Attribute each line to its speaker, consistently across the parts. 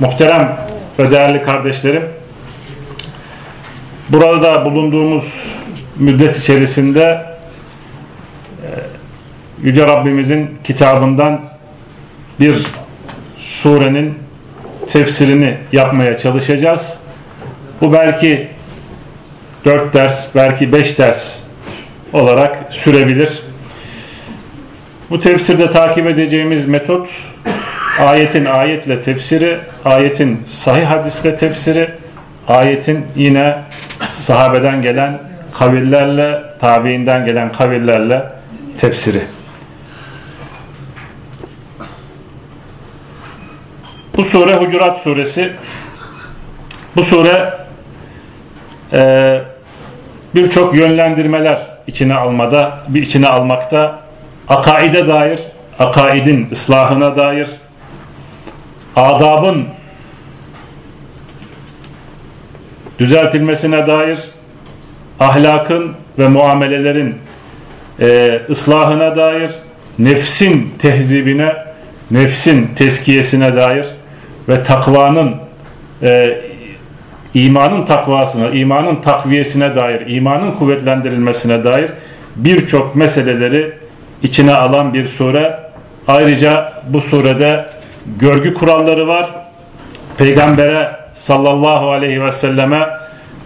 Speaker 1: Muhterem ve değerli kardeşlerim, burada bulunduğumuz müddet içerisinde e, Yüce Rabbimizin kitabından bir surenin tefsirini yapmaya çalışacağız. Bu belki 4 ders, belki 5 ders olarak sürebilir. Bu tefsirde takip edeceğimiz metot ayetin ayetle tefsiri, ayetin sahih hadisle tefsiri, ayetin yine sahabeden gelen kavillerle, tabiinden gelen kavillerle tefsiri. Bu sure Hucurat suresi. Bu sure e, birçok yönlendirmeler içine almada, bir içine almakta, akaide dair, akaidin ıslahına dair, adabın düzeltilmesine dair ahlakın ve muamelelerin e, ıslahına dair nefsin tehzibine nefsin teskiyesine dair ve takvanın e, imanın takvasına, imanın takviyesine dair, imanın kuvvetlendirilmesine dair birçok meseleleri içine alan bir sure. Ayrıca bu surede görgü kuralları var. Peygambere sallallahu aleyhi ve selleme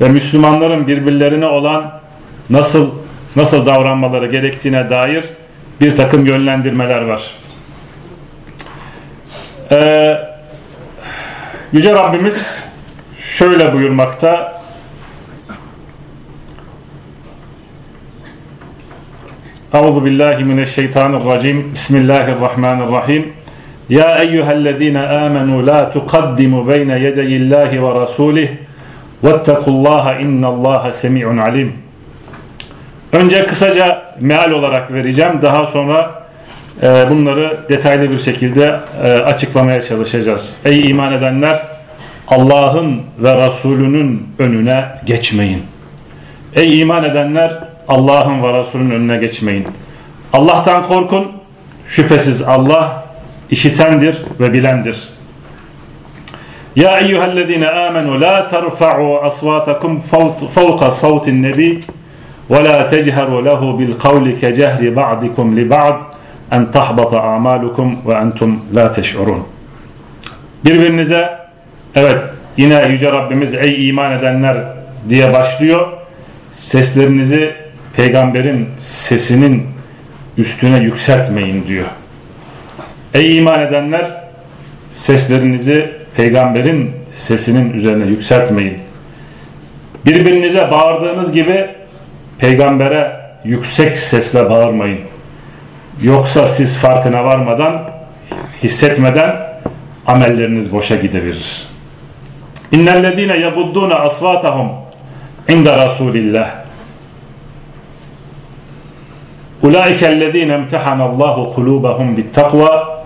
Speaker 1: ve Müslümanların birbirlerine olan nasıl nasıl davranmaları gerektiğine dair bir takım yönlendirmeler var. Ee, Yüce Rabbimiz şöyle buyurmakta Euzu billahi mineşşeytanirracim Bismillahirrahmanirrahim Ya eyyühellezine amenu la tuqaddimu beyne yedeyillahi ve rasulih vettekullaha innallaha semi'un alim Önce kısaca meal olarak vereceğim. Daha sonra e, bunları detaylı bir şekilde e, açıklamaya çalışacağız. Ey iman edenler Allah'ın ve Resulünün önüne geçmeyin. Ey iman edenler Allah'ın ve Resulünün önüne geçmeyin. Allah'tan korkun. Şüphesiz Allah işitendir ve bilendir. Ya eyyühellezine amenu la terfa'u asvatakum fawqa savtin nebi ve la techeru lehu bil kavli ke cehri ba'dikum li ba'd en tahbata a'malukum ve entum la teş'urun. Birbirinize evet yine yüce Rabbimiz ey iman edenler diye başlıyor. Seslerinizi peygamberin sesinin üstüne yükseltmeyin diyor. Ey iman edenler seslerinizi peygamberin sesinin üzerine yükseltmeyin. Birbirinize bağırdığınız gibi peygambere yüksek sesle bağırmayın. Yoksa siz farkına varmadan, hissetmeden amelleriniz boşa gidebilir. İnnellezine yabudduna asvatahum inde Rasulillah. Ulaikellezine imtihanallahu kulubahum bittakva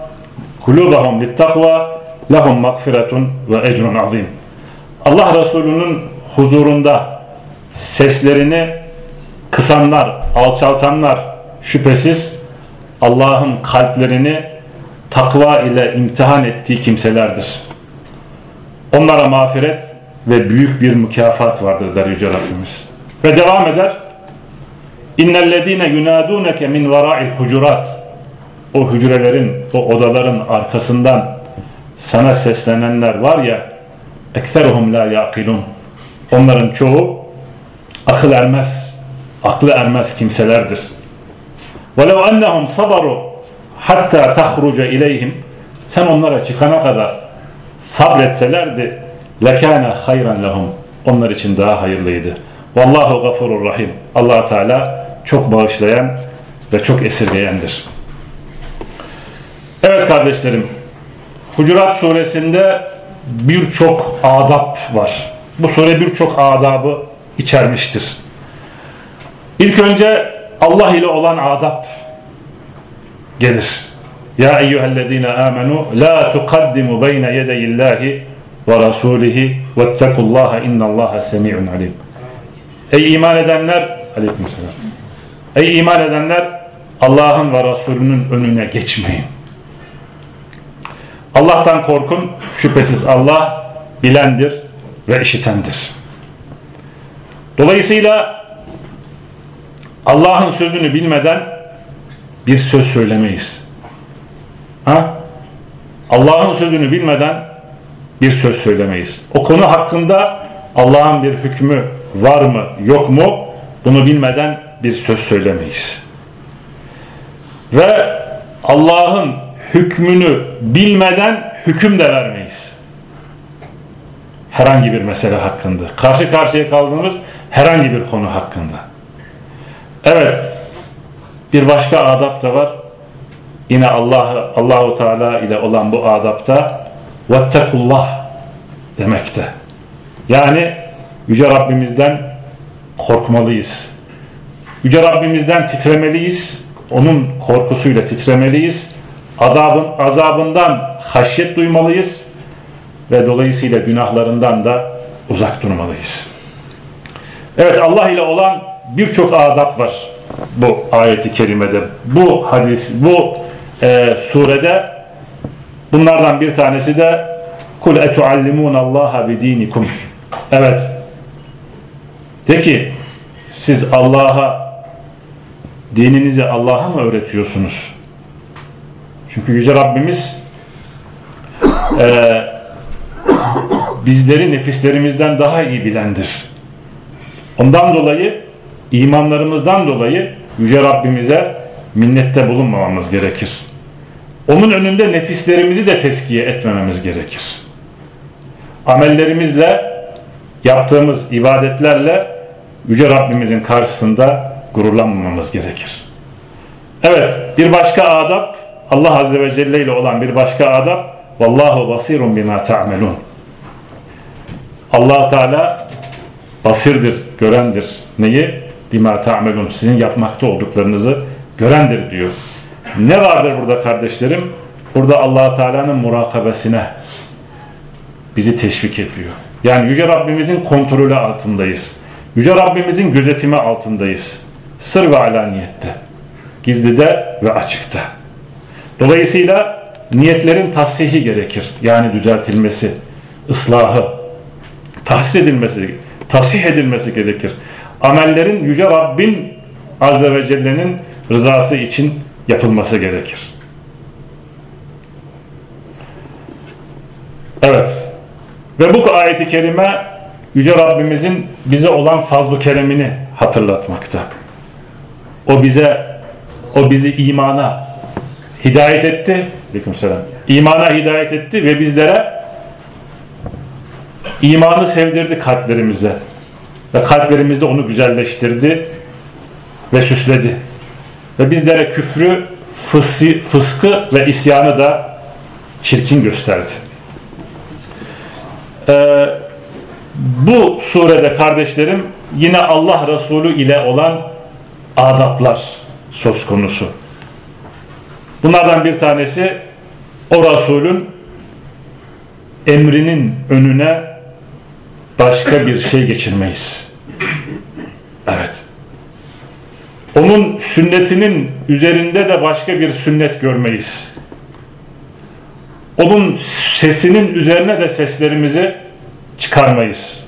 Speaker 1: kulubahum littakva lahum mağfiretun ve ecrun azim. Allah Resulü'nün huzurunda seslerini kısanlar, alçaltanlar şüphesiz Allah'ın kalplerini takva ile imtihan ettiği kimselerdir. Onlara mağfiret ve büyük bir mükafat vardır der Yüce Rabbimiz. Ve devam eder. İnnellezine yunaduneke min vara'il hucurat o hücrelerin, o odaların arkasından sana seslenenler var ya ekseruhum la yaqilun. Onların çoğu akıl ermez aklı ermez kimselerdir. Velev ennehum sabaru hatta tahruca ileyhim. Sen onlara çıkana kadar sabretselerdi lekâne hayran lehum. Onlar için daha hayırlıydı. Vallahu gafurur rahim. Allah Teala çok bağışlayan ve çok esirgeyendir. Evet kardeşlerim Hucurat suresinde birçok adab var. Bu sure birçok adabı içermiştir. İlk önce Allah ile olan adab gelir. Ya eyyühellezine amenu la tuqaddimu beyne yedeyillahi ve rasulihi vettekullaha innallaha semi'un alim. Ey iman edenler aleykümselam. Ey iman edenler Allah'ın ve Resulünün önüne geçmeyin. Allah'tan korkun. Şüphesiz Allah bilendir ve işitendir. Dolayısıyla Allah'ın sözünü bilmeden bir söz söylemeyiz. Ha? Allah'ın sözünü bilmeden bir söz söylemeyiz. O konu hakkında Allah'ın bir hükmü var mı yok mu bunu bilmeden bir söz söylemeyiz. Ve Allah'ın hükmünü bilmeden hüküm de vermeyiz. Herhangi bir mesele hakkında. Karşı karşıya kaldığımız herhangi bir konu hakkında. Evet. Bir başka adap da var. Yine Allah Allahu Teala ile olan bu adapta vettekullah demekte. Yani Yüce Rabbimizden korkmalıyız. Yüce Rabbimizden titremeliyiz. Onun korkusuyla titremeliyiz. Azabın, azabından haşyet duymalıyız. Ve dolayısıyla günahlarından da uzak durmalıyız. Evet Allah ile olan birçok adab var bu ayeti kerimede. Bu hadis, bu e, surede bunlardan bir tanesi de kul etuallimun Allaha bidinikum. Evet. De ki siz Allah'a dininizi Allah'a mı öğretiyorsunuz? Çünkü Yüce Rabbimiz e, bizleri nefislerimizden daha iyi bilendir. Ondan dolayı imanlarımızdan dolayı Yüce Rabbimize minnette bulunmamamız gerekir. Onun önünde nefislerimizi de teskiye etmememiz gerekir. Amellerimizle yaptığımız ibadetlerle Yüce Rabbimizin karşısında gururlanmamamız gerekir. Evet bir başka adab Allah Azze ve Celle ile olan bir başka adab Vallahu basirun bima ta'melun allah Teala basirdir, görendir. Neyi? Bima ta'melun. Sizin yapmakta olduklarınızı görendir diyor. Ne vardır burada kardeşlerim? Burada allah Teala'nın murakabesine bizi teşvik ediyor. Yani Yüce Rabbimizin kontrolü altındayız. Yüce Rabbimizin gözetimi altındayız. Sır ve alaniyette. Gizlide ve açıkta. Dolayısıyla niyetlerin tahsihi gerekir. Yani düzeltilmesi, ıslahı, tahsis edilmesi, tasih edilmesi gerekir. Amellerin Yüce Rabbin Azze ve Celle'nin rızası için yapılması gerekir. Evet. Ve bu ayeti kerime Yüce Rabbimizin bize olan fazl-ı keremini hatırlatmakta. O bize o bizi imana hidayet etti. Aleykümselam. İmana hidayet etti ve bizlere imanı sevdirdi kalplerimize. Ve kalplerimizde onu güzelleştirdi ve süsledi. Ve bizlere küfrü, fısı, fıskı ve isyanı da çirkin gösterdi. Ee, bu surede kardeşlerim yine Allah Resulü ile olan adaplar söz konusu. Bunlardan bir tanesi o Resulün emrinin önüne başka bir şey geçirmeyiz. Evet. Onun sünnetinin üzerinde de başka bir sünnet görmeyiz. Onun sesinin üzerine de seslerimizi çıkarmayız.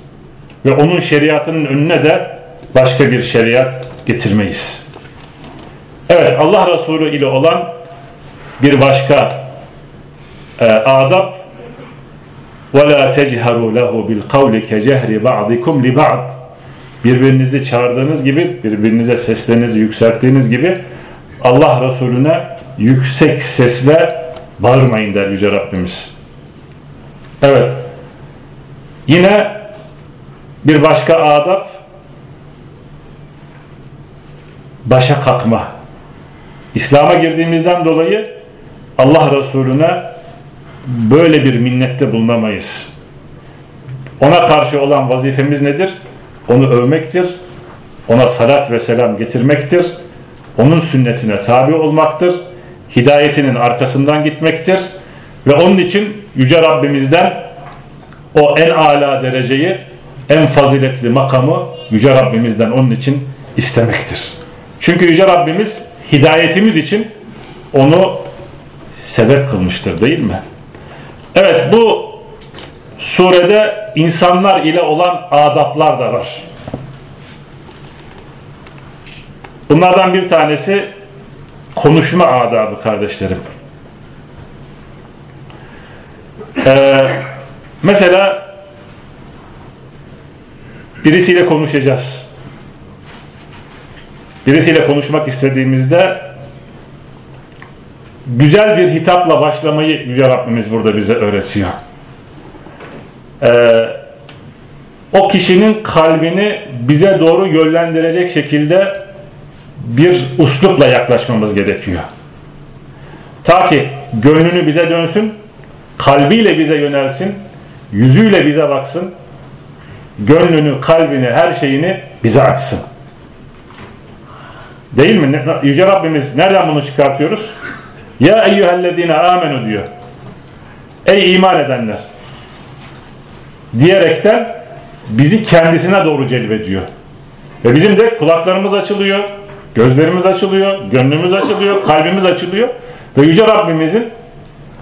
Speaker 1: Ve onun şeriatının önüne de başka bir şeriat getirmeyiz. Evet Allah Resulü ile olan bir başka e, adab وَلَا تَجْهَرُوا لَهُ بِالْقَوْلِ كَجَهْرِ بَعْضِكُمْ لِبَعْضٍ Birbirinizi çağırdığınız gibi, birbirinize seslerinizi yükselttiğiniz gibi Allah Resulüne yüksek sesle bağırmayın der Yüce Rabbimiz. Evet. Yine bir başka adab başa kalkma. İslam'a girdiğimizden dolayı Allah Resulüne böyle bir minnette bulunamayız. Ona karşı olan vazifemiz nedir? Onu övmektir. Ona salat ve selam getirmektir. Onun sünnetine tabi olmaktır. Hidayetinin arkasından gitmektir. Ve onun için Yüce Rabbimizden o en âlâ dereceyi, en faziletli makamı Yüce Rabbimizden onun için istemektir. Çünkü Yüce Rabbimiz hidayetimiz için onu sebep kılmıştır değil mi? Evet bu surede insanlar ile olan adaplar da var. Bunlardan bir tanesi konuşma adabı kardeşlerim. Ee, mesela birisiyle konuşacağız. Birisiyle konuşmak istediğimizde güzel bir hitapla başlamayı Yüce Rabbimiz burada bize öğretiyor. Ee, o kişinin kalbini bize doğru yönlendirecek şekilde bir uslupla yaklaşmamız gerekiyor. Ta ki gönlünü bize dönsün, kalbiyle bize yönelsin, yüzüyle bize baksın, gönlünü, kalbini, her şeyini bize açsın. Değil mi? Yüce Rabbimiz nereden bunu çıkartıyoruz? Ya eyyühellezine amenu diyor. Ey iman edenler. Diyerekten bizi kendisine doğru celbediyor. Ve bizim de kulaklarımız açılıyor, gözlerimiz açılıyor, gönlümüz açılıyor, kalbimiz açılıyor. Ve Yüce Rabbimizin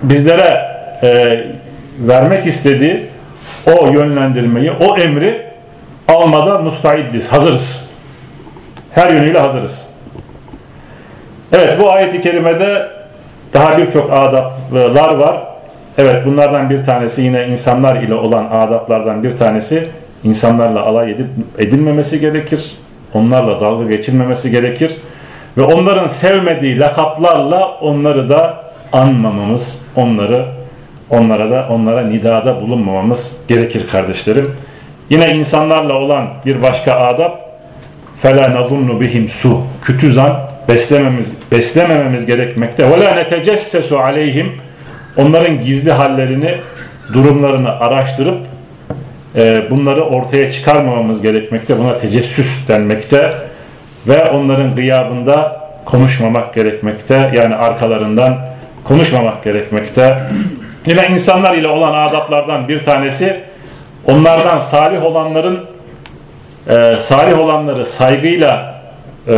Speaker 1: bizlere e, vermek istediği o yönlendirmeyi, o emri almada müstaiddiz, hazırız. Her yönüyle hazırız. Evet bu ayet-i kerimede daha birçok adaplar var. Evet bunlardan bir tanesi yine insanlar ile olan adaplardan bir tanesi insanlarla alay edilmemesi gerekir. Onlarla dalga geçilmemesi gerekir. Ve onların sevmediği lakaplarla onları da anmamamız, onları onlara da onlara nidada bulunmamamız gerekir kardeşlerim. Yine insanlarla olan bir başka adap فَلَا نَظُنُّ bihim su Kötü zan beslememiz, beslemememiz gerekmekte. وَلَا نَتَجَسَّسُ عَلَيْهِمْ Onların gizli hallerini, durumlarını araştırıp e, bunları ortaya çıkarmamamız gerekmekte. Buna tecessüs denmekte. Ve onların gıyabında konuşmamak gerekmekte. Yani arkalarından konuşmamak gerekmekte. Yine insanlar ile olan adaplardan bir tanesi onlardan salih olanların e, salih olanları saygıyla e,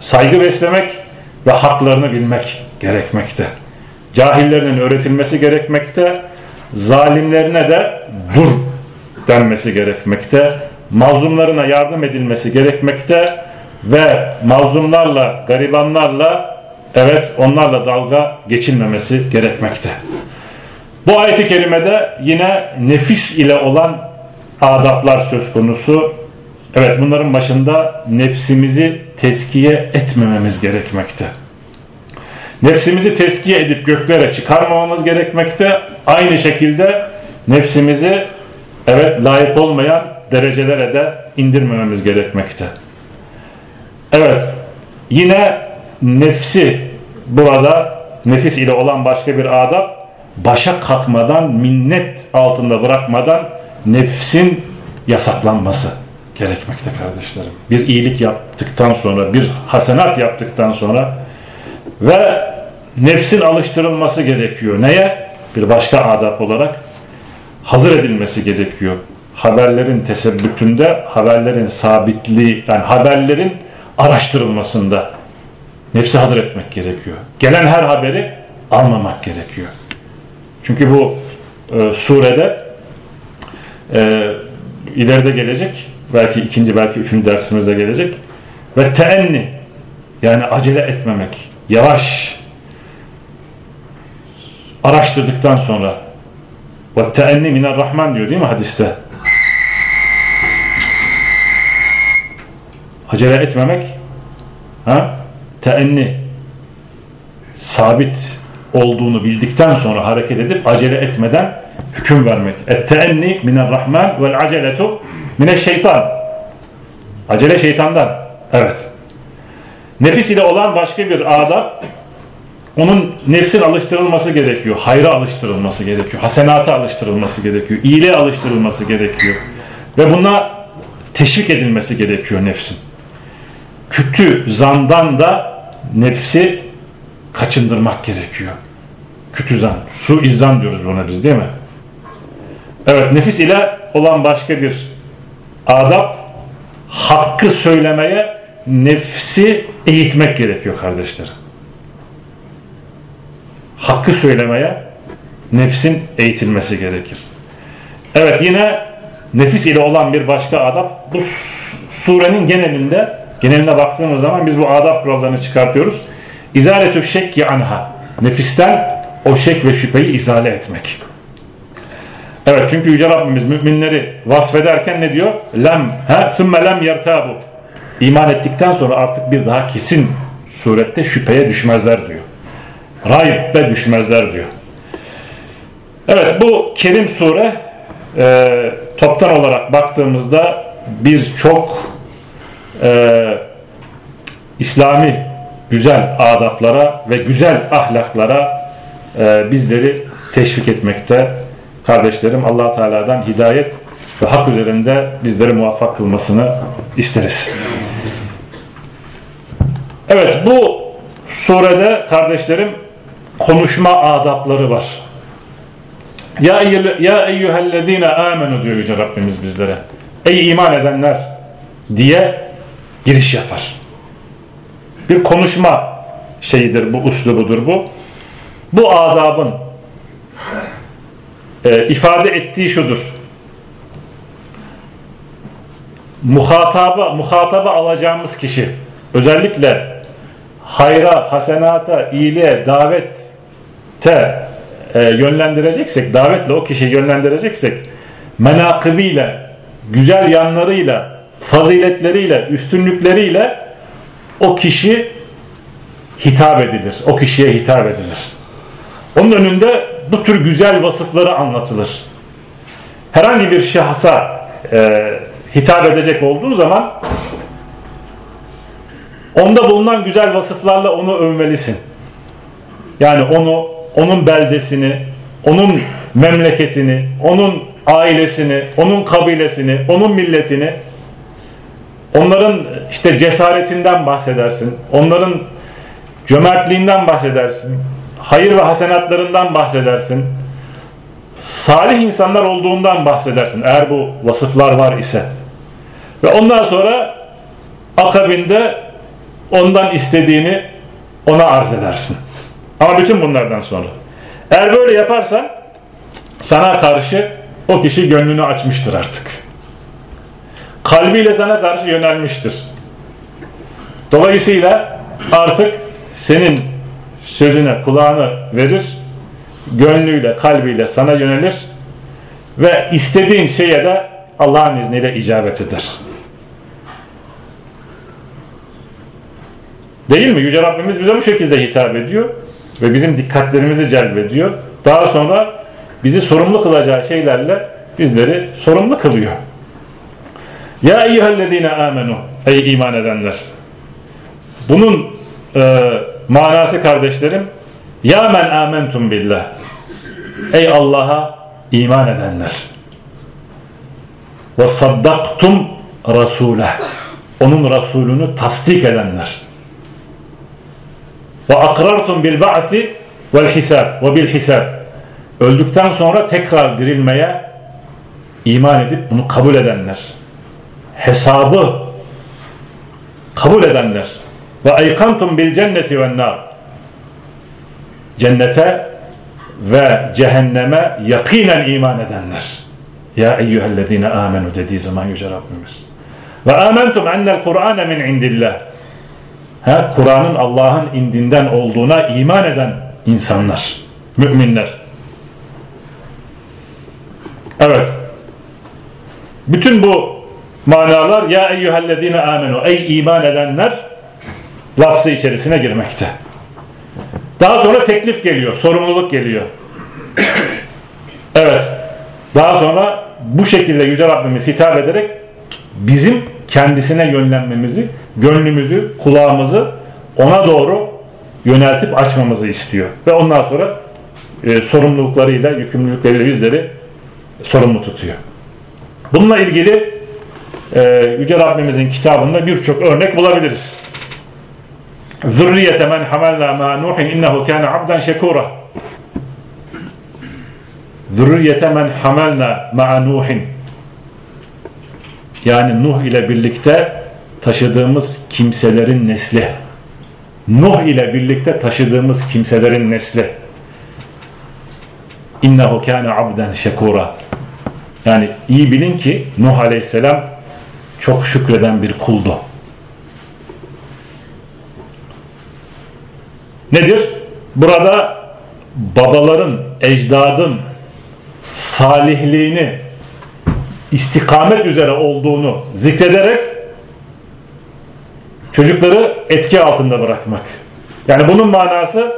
Speaker 1: saygı beslemek ve haklarını bilmek gerekmekte. Cahillerinin öğretilmesi gerekmekte. Zalimlerine de dur denmesi gerekmekte. Mazlumlarına yardım edilmesi gerekmekte ve mazlumlarla, garibanlarla evet onlarla dalga geçilmemesi gerekmekte. Bu ayet-i kerimede yine nefis ile olan adaplar söz konusu. Evet bunların başında nefsimizi teskiye etmememiz gerekmekte. Nefsimizi teskiye edip göklere çıkarmamamız gerekmekte. Aynı şekilde nefsimizi evet layık olmayan derecelere de indirmememiz gerekmekte. Evet yine nefsi burada nefis ile olan başka bir adab başa kalkmadan minnet altında bırakmadan nefsin yasaklanması gerekmekte kardeşlerim. Bir iyilik yaptıktan sonra, bir hasenat yaptıktan sonra ve nefsin alıştırılması gerekiyor. Neye? Bir başka adap olarak hazır edilmesi gerekiyor. Haberlerin tesebbütünde, haberlerin sabitliği, yani haberlerin araştırılmasında nefsi hazır etmek gerekiyor. Gelen her haberi almamak gerekiyor. Çünkü bu e, surede e, ileride gelecek belki ikinci belki üçüncü dersimizde gelecek. Ve teenni yani acele etmemek yavaş araştırdıktan sonra. Ve teenni miner rahman diyor değil mi hadiste? Acele etmemek ha? teenni sabit olduğunu bildikten sonra hareket edip acele etmeden hüküm vermek. Et-teenni minel-rahman vel-aceletu mineş-şeytan. Acele şeytandan. Evet. Nefis ile olan başka bir adab onun nefsin alıştırılması gerekiyor. Hayra alıştırılması gerekiyor. Hasenata alıştırılması gerekiyor. iyiliğe alıştırılması gerekiyor. Ve buna teşvik edilmesi gerekiyor nefsin. Kötü zandan da nefsi kaçındırmak gerekiyor. Kötü zan. Su izzan diyoruz buna biz değil mi? Evet nefis ile olan başka bir adab hakkı söylemeye nefsi eğitmek gerekiyor kardeşlerim. Hakkı söylemeye nefsin eğitilmesi gerekir. Evet yine nefis ile olan bir başka adab bu surenin genelinde geneline baktığımız zaman biz bu adab kurallarını çıkartıyoruz. İzaletü şekki anha nefisten o şek ve şüpheyi izale etmek. Evet çünkü Yüce Rabbimiz müminleri vasfederken ne diyor? Lem, he, sümme lem yertabu. İman ettikten sonra artık bir daha kesin surette şüpheye düşmezler diyor. Raybe düşmezler diyor. Evet bu Kerim sure e, toptan olarak baktığımızda birçok e, İslami güzel adaplara ve güzel ahlaklara e, bizleri teşvik etmekte. Kardeşlerim allah Teala'dan hidayet ve hak üzerinde bizleri muvaffak kılmasını isteriz. Evet bu surede kardeşlerim konuşma adapları var. Ya, ya eyyühellezine amenu diyor Yüce Rabbimiz bizlere. Ey iman edenler diye giriş yapar. Bir konuşma şeyidir bu, uslubudur bu. Bu adabın e, ifade ettiği şudur. Muhataba, muhataba alacağımız kişi özellikle hayra, hasenata, iyiliğe, davette e, yönlendireceksek, davetle o kişiyi yönlendireceksek menakıbiyle, güzel yanlarıyla, faziletleriyle, üstünlükleriyle o kişi hitap edilir. O kişiye hitap edilir. Onun önünde bu tür güzel vasıfları anlatılır. Herhangi bir şahsa e, hitap edecek olduğu zaman onda bulunan güzel vasıflarla onu övmelisin. Yani onu, onun beldesini, onun memleketini, onun ailesini, onun kabilesini, onun milletini, onların işte cesaretinden bahsedersin, onların cömertliğinden bahsedersin, hayır ve hasenatlarından bahsedersin, salih insanlar olduğundan bahsedersin eğer bu vasıflar var ise. Ve ondan sonra akabinde ondan istediğini ona arz edersin. Ama bütün bunlardan sonra. Eğer böyle yaparsan sana karşı o kişi gönlünü açmıştır artık. Kalbiyle sana karşı yönelmiştir. Dolayısıyla artık senin sözüne kulağını verir, gönlüyle, kalbiyle sana yönelir ve istediğin şeye de Allah'ın izniyle icabet eder. Değil mi? Yüce Rabbimiz bize bu şekilde hitap ediyor ve bizim dikkatlerimizi celbediyor. Daha sonra bizi sorumlu kılacağı şeylerle bizleri sorumlu kılıyor. Ya eyyühellezine amenu ey iman edenler. Bunun e, manası kardeşlerim ya men amentum billah. Ey Allah'a iman edenler. Ve saddaktum rasulah onun Resulünü tasdik edenler. Ve akrartum bil ba'si vel hisab ve bil hisab. Öldükten sonra tekrar dirilmeye iman edip bunu kabul edenler. Hesabı kabul edenler ve aykantum bil cenneti ve nar cennete ve cehenneme yakinen iman edenler ya eyyühellezine amenu dediği zaman Yüce Rabbimiz ve amentum ennel Kur'ane min indillah Kur'an'ın Allah'ın indinden olduğuna iman eden insanlar, müminler. Evet. Bütün bu manalar ya eyyühellezine amenu ey iman edenler lafzı içerisine girmekte. Daha sonra teklif geliyor, sorumluluk geliyor. evet. Daha sonra bu şekilde Yüce Rabbimiz hitap ederek bizim kendisine yönlenmemizi, gönlümüzü, kulağımızı ona doğru yöneltip açmamızı istiyor. Ve ondan sonra e, sorumluluklarıyla, yükümlülükleriyle bizleri sorumlu tutuyor. Bununla ilgili e, Yüce Rabbimizin kitabında birçok örnek bulabiliriz. Zürriyete men hamelna ma Nuhin innehu kâne abden şekûra. Zürriyete men hamelna ma Nuhin. Yani Nuh ile birlikte taşıdığımız kimselerin nesli. Nuh ile birlikte taşıdığımız kimselerin nesli. İnnehu kâne abden şekûra. Yani iyi bilin ki Nuh aleyhisselam çok şükreden bir kuldu. Nedir? Burada babaların, ecdadın salihliğini istikamet üzere olduğunu zikrederek çocukları etki altında bırakmak. Yani bunun manası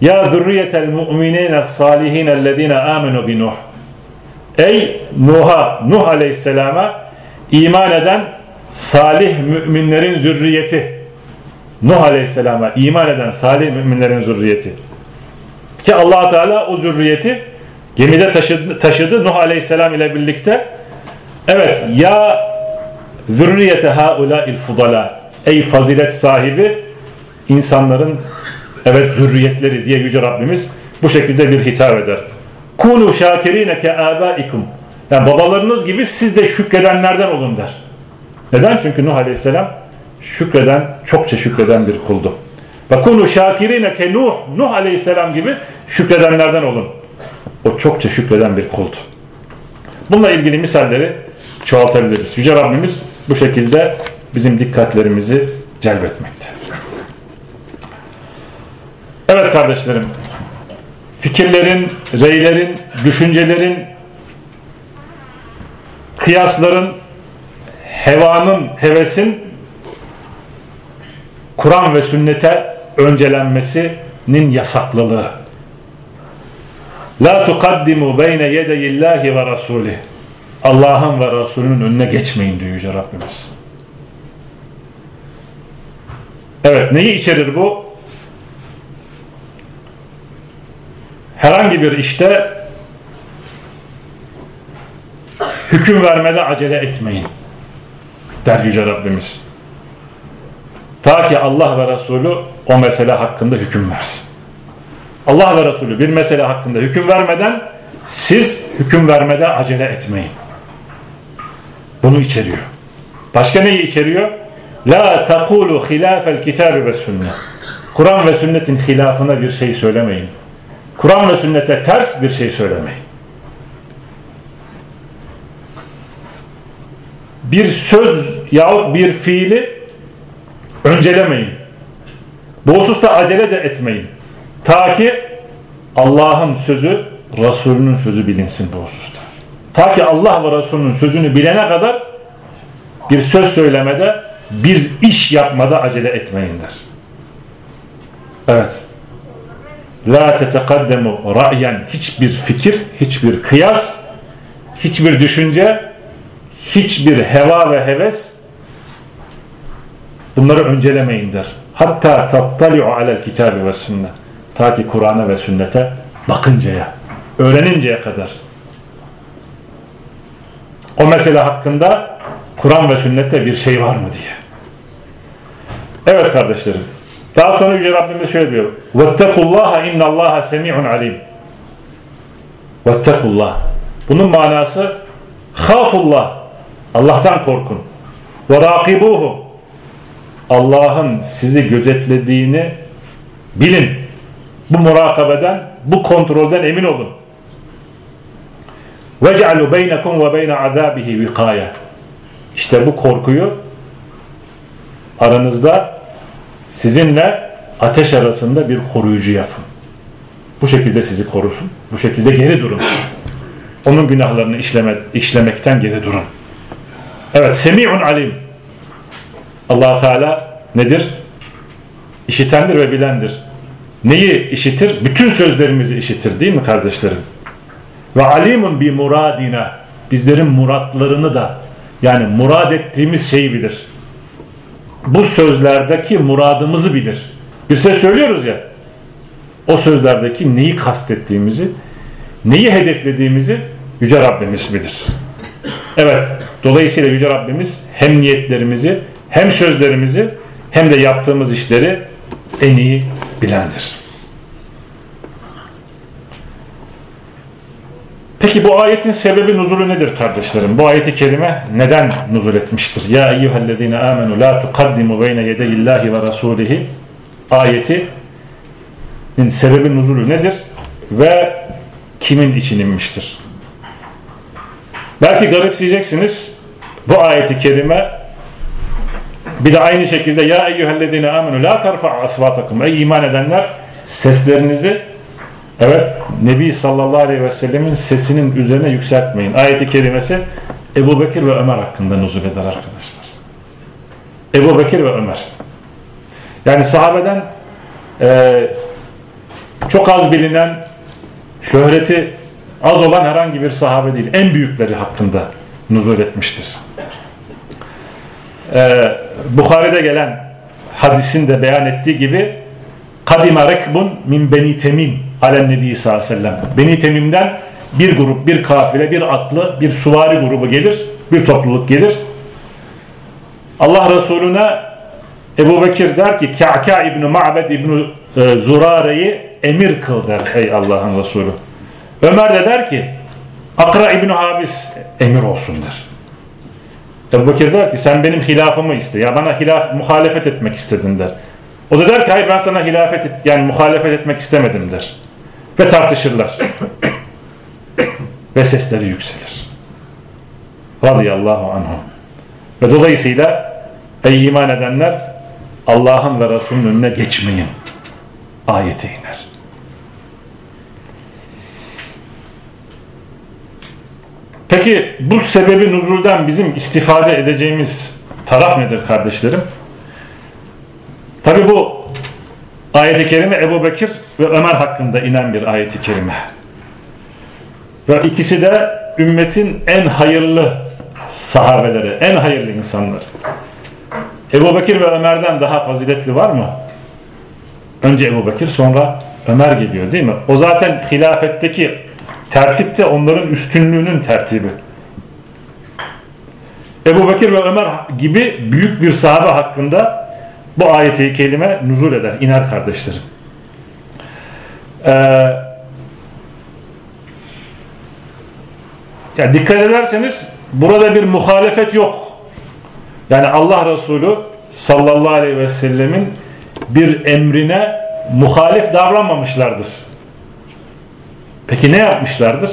Speaker 1: ya zürriyetel mu'minine salihin ellezine amenu bi Nuh. Ey Nuh'a, Nuh aleyhisselama iman eden salih müminlerin zürriyeti. Nuh aleyhisselama iman eden salih müminlerin zürriyeti. Ki allah Teala o zürriyeti gemide taşıdı, taşıdı Nuh aleyhisselam ile birlikte. Evet ya zürriyete haulâil fudala ey fazilet sahibi insanların evet zürriyetleri diye Yüce Rabbimiz bu şekilde bir hitap eder. Kunu şakirine ke abaikum. Yani babalarınız gibi siz de şükredenlerden olun der. Neden? Çünkü Nuh Aleyhisselam şükreden, çokça şükreden bir kuldu. Ve kunu şakirine ke Nuh, Nuh Aleyhisselam gibi şükredenlerden olun. O çokça şükreden bir kuldu. Bununla ilgili misalleri çoğaltabiliriz. Yüce Rabbimiz bu şekilde bizim dikkatlerimizi celbetmekte. Evet kardeşlerim, fikirlerin, reylerin, düşüncelerin, kıyasların, hevanın, hevesin Kur'an ve sünnete öncelenmesinin yasaklılığı. La tukaddimu beyne yedeyillahi ve rasulih. Allah'ın ve Resulünün önüne geçmeyin diyor Yüce Rabbimiz. Evet neyi içerir bu? Herhangi bir işte hüküm vermede acele etmeyin der Yüce Rabbimiz. Ta ki Allah ve Resulü o mesele hakkında hüküm versin. Allah ve Resulü bir mesele hakkında hüküm vermeden siz hüküm vermede acele etmeyin. Bunu içeriyor. Başka neyi içeriyor? La takulu hilafel kitabi ve sünnet. Kur'an ve sünnetin hilafına bir şey söylemeyin. Kur'an ve sünnete ters bir şey söylemeyin. Bir söz yahut bir fiili öncelemeyin. Bu hususta acele de etmeyin. Ta ki Allah'ın sözü, Resulünün sözü bilinsin bu hususta. Ta ki Allah ve Resulünün sözünü bilene kadar bir söz söylemede, bir iş yapmada acele etmeyindir. Evet. La tetekaddemu ra'yen hiçbir fikir, hiçbir kıyas, hiçbir düşünce, hiçbir heva ve heves bunları öncelemeyindir. Hatta tattali'u alel kitabi ve sünnet. Ta ki Kur'an'a ve sünnete bakıncaya, öğreninceye kadar. O mesele hakkında Kur'an ve sünnette bir şey var mı diye. Evet kardeşlerim. Daha sonra Yüce Rabbimiz şöyle diyor. وَاتَّقُوا اللّٰهَ اِنَّ اللّٰهَ سَمِيعٌ عَلِيمٌ وَاتَّقُوا Bunun manası khafullah. Allah'tan korkun. وَرَاقِبُوهُ Allah'ın sizi gözetlediğini bilin. Bu murakabeden, bu kontrolden emin olun. وَجْعَلُوا بَيْنَكُمْ وَبَيْنَ عَذَابِهِ وِقَايَ İşte bu korkuyu aranızda sizinle ateş arasında bir koruyucu yapın. Bu şekilde sizi korusun. Bu şekilde geri durun. Onun günahlarını işleme, işlemekten geri durun. Evet, semi'un alim allah Teala nedir? İşitendir ve bilendir. Neyi işitir? Bütün sözlerimizi işitir değil mi kardeşlerim? Ve alimun bi muradina bizlerin muratlarını da yani murad ettiğimiz şeyi bilir. Bu sözlerdeki muradımızı bilir. Bir söz söylüyoruz ya. O sözlerdeki neyi kastettiğimizi, neyi hedeflediğimizi Yüce Rabbimiz bilir. Evet, dolayısıyla Yüce Rabbimiz hem niyetlerimizi, hem sözlerimizi, hem de yaptığımız işleri en iyi bilendir. Peki bu ayetin sebebi nuzulu nedir kardeşlerim? Bu ayeti kerime neden nuzul etmiştir? Ya eyyühellezine amenu la tukaddimu beyne yedeyillahi ve rasulihi ayeti sebebi nuzulu nedir? Ve kimin için inmiştir? Belki garipseyeceksiniz. Bu ayeti kerime bir de aynı şekilde ya eyyühellezine amenu la terfa asvatakum ey iman edenler seslerinizi Evet, Nebi sallallahu aleyhi ve sellemin sesinin üzerine yükseltmeyin. Ayeti kerimesi Ebu Bekir ve Ömer hakkında nuzul eder arkadaşlar. Ebu Bekir ve Ömer. Yani sahabeden e, çok az bilinen, şöhreti az olan herhangi bir sahabe değil. En büyükleri hakkında nuzul etmiştir. E, Bukhari'de gelen hadisin de beyan ettiği gibi Kadima rekbun min beni temim alen nebi sallallahu aleyhi ve sellem. Beni temimden bir grup, bir kafile, bir atlı, bir suvari grubu gelir. Bir topluluk gelir. Allah Resulüne Ebu Bekir der ki Ka'ka İbni Ma'bed İbni e, Zurare'yi emir kıl der ey Allah'ın Resulü. Ömer de der ki Akra İbni Habis emir olsun der. Ebu Bekir der ki sen benim hilafımı iste. Ya bana hilaf, muhalefet etmek istedin der. O da der ki hayır ben sana hilafet et, yani muhalefet etmek istemedim der. Ve tartışırlar. Ve sesleri yükselir. Radıyallahu anhum. Ve dolayısıyla ey iman edenler Allah'ın ve Resulünün önüne geçmeyin. Ayeti iner. Peki bu sebebi nuzulden bizim istifade edeceğimiz taraf nedir kardeşlerim? Tabi bu ayeti kerime Ebu Bekir ve Ömer hakkında inen bir ayeti kerime. Ve ikisi de ümmetin en hayırlı sahabeleri, en hayırlı insanlar. Ebu Bekir ve Ömer'den daha faziletli var mı? Önce Ebu Bekir sonra Ömer geliyor değil mi? O zaten hilafetteki tertipte onların üstünlüğünün tertibi. Ebu Bekir ve Ömer gibi büyük bir sahabe hakkında bu ayeti kelime nuzul eder, iner kardeşlerim. Ee, ya dikkat ederseniz burada bir muhalefet yok. Yani Allah Resulü sallallahu aleyhi ve sellemin bir emrine muhalif davranmamışlardır. Peki ne yapmışlardır?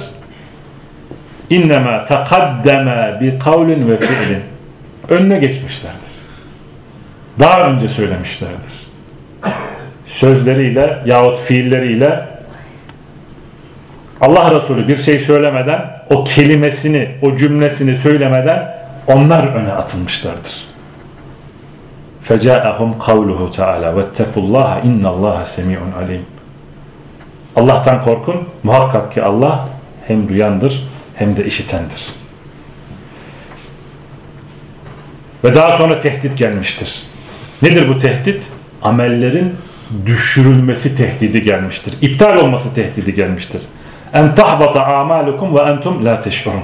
Speaker 1: İnnemâ tekaddeme bi kavlin ve fiilin. Önüne geçmişlerdir daha önce söylemişlerdir. Sözleriyle yahut fiilleriyle Allah Resulü bir şey söylemeden o kelimesini, o cümlesini söylemeden onlar öne atılmışlardır. فَجَاءَهُمْ قَوْلُهُ تَعَالَى وَاتَّقُوا اللّٰهَ اِنَّ اللّٰهَ سَمِيعٌ عَلِيمٌ Allah'tan korkun. Muhakkak ki Allah hem duyandır hem de işitendir. Ve daha sonra tehdit gelmiştir. Nedir bu tehdit? Amellerin düşürülmesi tehdidi gelmiştir. İptal olması tehdidi gelmiştir. En tahbata amalukum ve entum la teş'urun.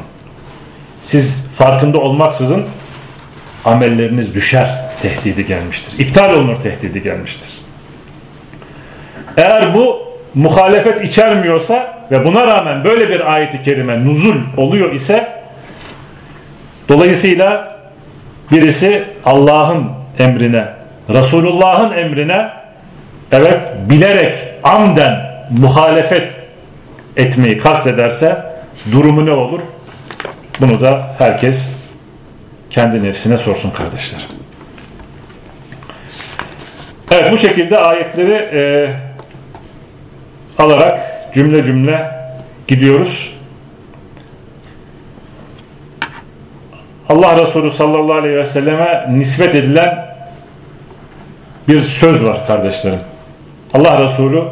Speaker 1: Siz farkında olmaksızın amelleriniz düşer tehdidi gelmiştir. İptal olunur tehdidi gelmiştir. Eğer bu muhalefet içermiyorsa ve buna rağmen böyle bir ayeti kerime nuzul oluyor ise dolayısıyla birisi Allah'ın emrine Resulullah'ın emrine evet bilerek amden muhalefet etmeyi kastederse durumu ne olur? Bunu da herkes kendi nefsine sorsun kardeşler. Evet bu şekilde ayetleri e, alarak cümle cümle gidiyoruz. Allah Resulü sallallahu aleyhi ve selleme nispet edilen bir söz var kardeşlerim. Allah Resulü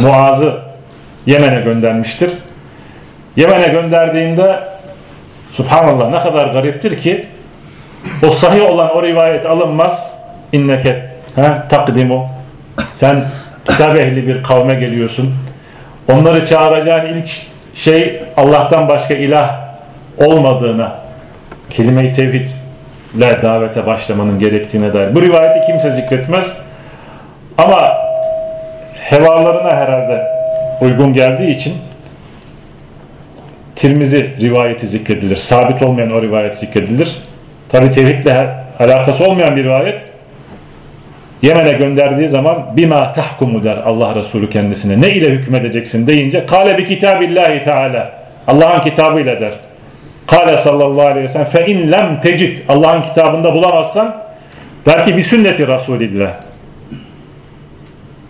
Speaker 1: Muaz'ı Yemen'e göndermiştir. Yemen'e gönderdiğinde Subhanallah ne kadar gariptir ki o sahih olan o rivayet alınmaz. İnneke takdimu Sen kitap ehli bir kavme geliyorsun. Onları çağıracağın ilk şey Allah'tan başka ilah olmadığına, kelime-i tevhidle davete başlamanın gerektiğine dair. Bu rivayeti kimse zikretmez. Ama hevalarına herhalde uygun geldiği için Tirmizi rivayeti zikredilir. Sabit olmayan o rivayet zikredilir. Tabi tevhidle alakası olmayan bir rivayet Yemen'e gönderdiği zaman bima tahkumu der Allah Resulü kendisine. Ne ile hükmedeceksin deyince kale bi kitabillahi teala. Allah'ın kitabıyla der. Kale sallallahu aleyhi ve sellem fe in lem tecid. Allah'ın kitabında bulamazsan belki bir sünneti Resulillah.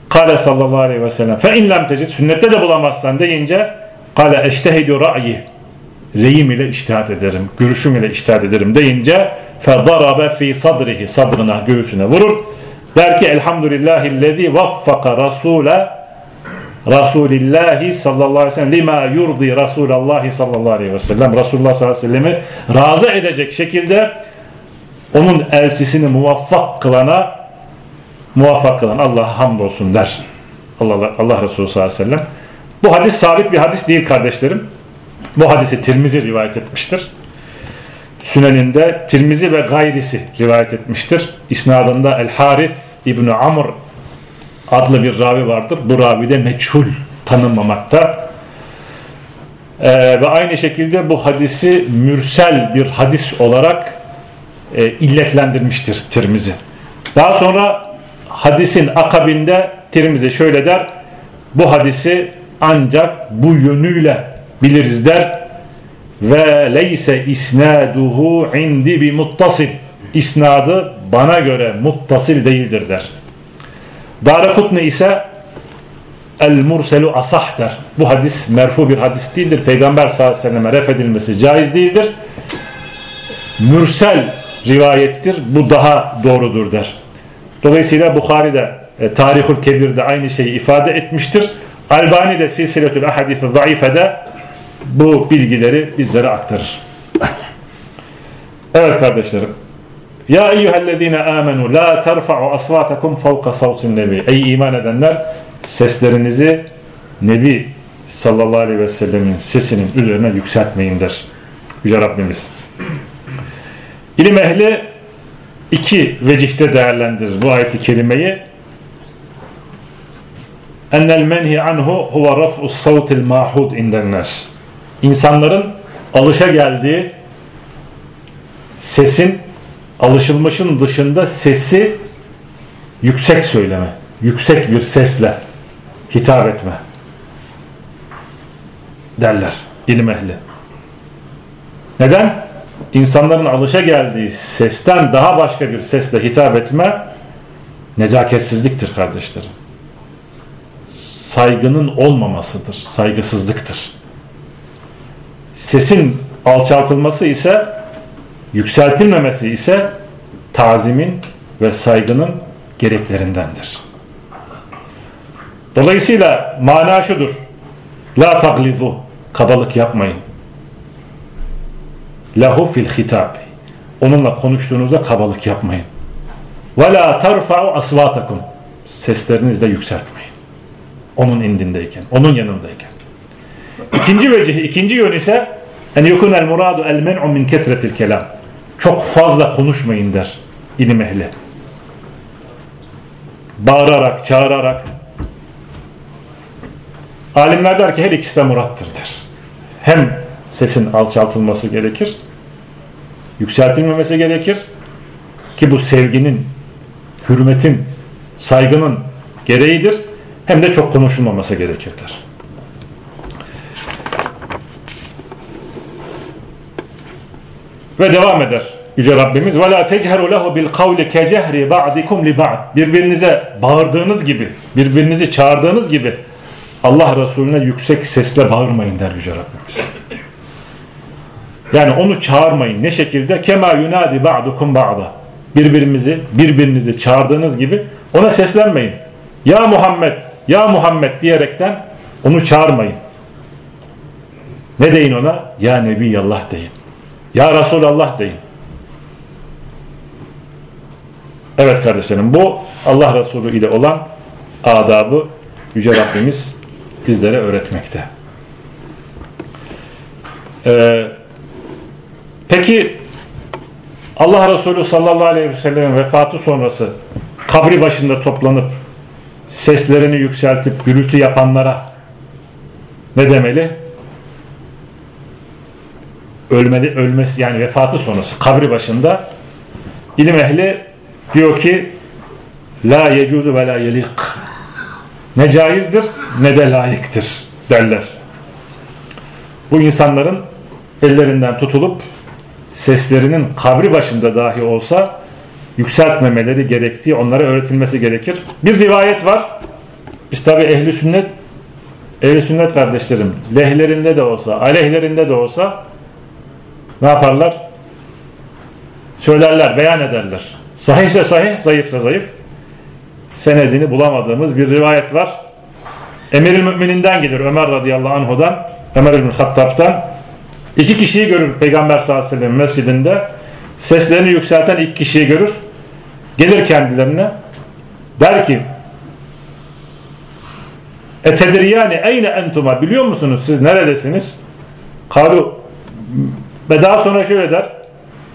Speaker 1: Kale sallallahu aleyhi ve sellem fe in lem tecid. Sünnette de bulamazsan deyince kale eştehidu ra'yi. Reyim ile iştihat ederim. Görüşüm ile iştihat ederim deyince fe darabe fi sadrihi. Sadrına göğsüne vurur Der ki elhamdülillahillezî vaffaka rasûle Resulillahi sallallahu aleyhi ve sellem lima yurdi Resulallah sallallahu aleyhi ve sellem Resulullah sallallahu aleyhi ve sellem'i razı edecek şekilde onun elçisini muvaffak kılana muvaffak kılan Allah'a hamdolsun der. Allah, Allah Resulü sallallahu aleyhi ve sellem. Bu hadis sabit bir hadis değil kardeşlerim. Bu hadisi Tirmizi rivayet etmiştir. Süneninde Tirmizi ve gayrisi rivayet etmiştir. İsnadında El Harith İbni Amr adlı bir ravi vardır. Bu ravi de meçhul tanınmamakta. Ee, ve aynı şekilde bu hadisi mürsel bir hadis olarak e, illetlendirmiştir Tirmizi. Daha sonra hadisin akabinde Tirmizi şöyle der. Bu hadisi ancak bu yönüyle biliriz der ve leyse isnaduhu indi bi muttasil isnadı bana göre muttasil değildir der. Darakutni ise el murselu asah der. Bu hadis merfu bir hadis değildir. Peygamber sallallahu aleyhi ve ref edilmesi caiz değildir. Mürsel rivayettir. Bu daha doğrudur der. Dolayısıyla Bukhari'de e, Tarihul Kebir'de aynı şeyi ifade etmiştir. Albani de Silsiletül Ahadith-i Zayife'de bu bilgileri bizlere aktarır. Evet kardeşlerim. Ya eyyühellezine amenu la terfa'u asvatakum fawqa savtin nebi. Ey iman edenler seslerinizi Nebi sallallahu aleyhi ve sellemin sesinin üzerine yükseltmeyin der. Yüce Rabbimiz. İlim ehli iki vecihte değerlendirir bu ayeti kelimeyi. Ennel menhi anhu huve raf'us savtil mahud inden nas insanların alışa geldiği sesin alışılmışın dışında sesi yüksek söyleme, yüksek bir sesle hitap etme derler ilim ehli. Neden? İnsanların alışa geldiği sesten daha başka bir sesle hitap etme nezaketsizliktir kardeşlerim. Saygının olmamasıdır, saygısızlıktır. Sesin alçaltılması ise yükseltilmemesi ise tazimin ve saygının gereklerindendir. Dolayısıyla mana şudur. La taglizu kabalık yapmayın. Lahu fil hitab. Onunla konuştuğunuzda kabalık yapmayın. Ve la tarfa'u asvatakum. Seslerinizle yükseltmeyin. Onun indindeyken, onun yanındayken. İkinci vecih, ikinci yön ise en el muradu el men'u min kesretil kelam. Çok fazla konuşmayın der ilim ehli. Bağırarak, çağırarak. Alimler der ki her ikisi de murattırdır. Hem sesin alçaltılması gerekir, yükseltilmemesi gerekir ki bu sevginin, hürmetin, saygının gereğidir. Hem de çok konuşulmaması gerekirdir. Ve devam eder Yüce Rabbimiz lehu bil kavli kecehri ba'dikum li ba'd. Birbirinize bağırdığınız gibi, birbirinizi çağırdığınız gibi Allah Resulüne yüksek sesle bağırmayın der Yüce Rabbimiz. Yani onu çağırmayın. Ne şekilde? Kema yunadi ba'dukum ba'da. Birbirimizi, birbirinizi çağırdığınız gibi ona seslenmeyin. Ya Muhammed, ya Muhammed diyerekten onu çağırmayın. Ne deyin ona? Ya Nebiyallah deyin. Ya Resulallah deyin. Evet kardeşlerim bu Allah Resulü ile olan adabı Yüce Rabbimiz bizlere öğretmekte. Ee, peki Allah Resulü sallallahu aleyhi ve sellem'in vefatı sonrası kabri başında toplanıp seslerini yükseltip gürültü yapanlara ne demeli? Ölmeli, ölmesi yani vefatı sonrası kabri başında ilim ehli diyor ki la yecuzu ve la yelik ne caizdir ne de layıktır derler. Bu insanların ellerinden tutulup seslerinin kabri başında dahi olsa yükseltmemeleri gerektiği onlara öğretilmesi gerekir. Bir rivayet var. Biz tabi ehli sünnet ehli sünnet kardeşlerim lehlerinde de olsa aleyhlerinde de olsa ne yaparlar? Söylerler, beyan ederler. Sahihse sahih, zayıfsa zayıf. Senedini bulamadığımız bir rivayet var. Emirül Mümininden gelir Ömer radıyallahu anhudan, Ömer ibn Hattab'tan. İki kişiyi görür Peygamber sallallahu aleyhi ve sellem mescidinde. Seslerini yükselten iki kişiyi görür. Gelir kendilerine. Der ki Etediriyani eyne entuma biliyor musunuz siz neredesiniz? Kalu ve daha sonra şöyle der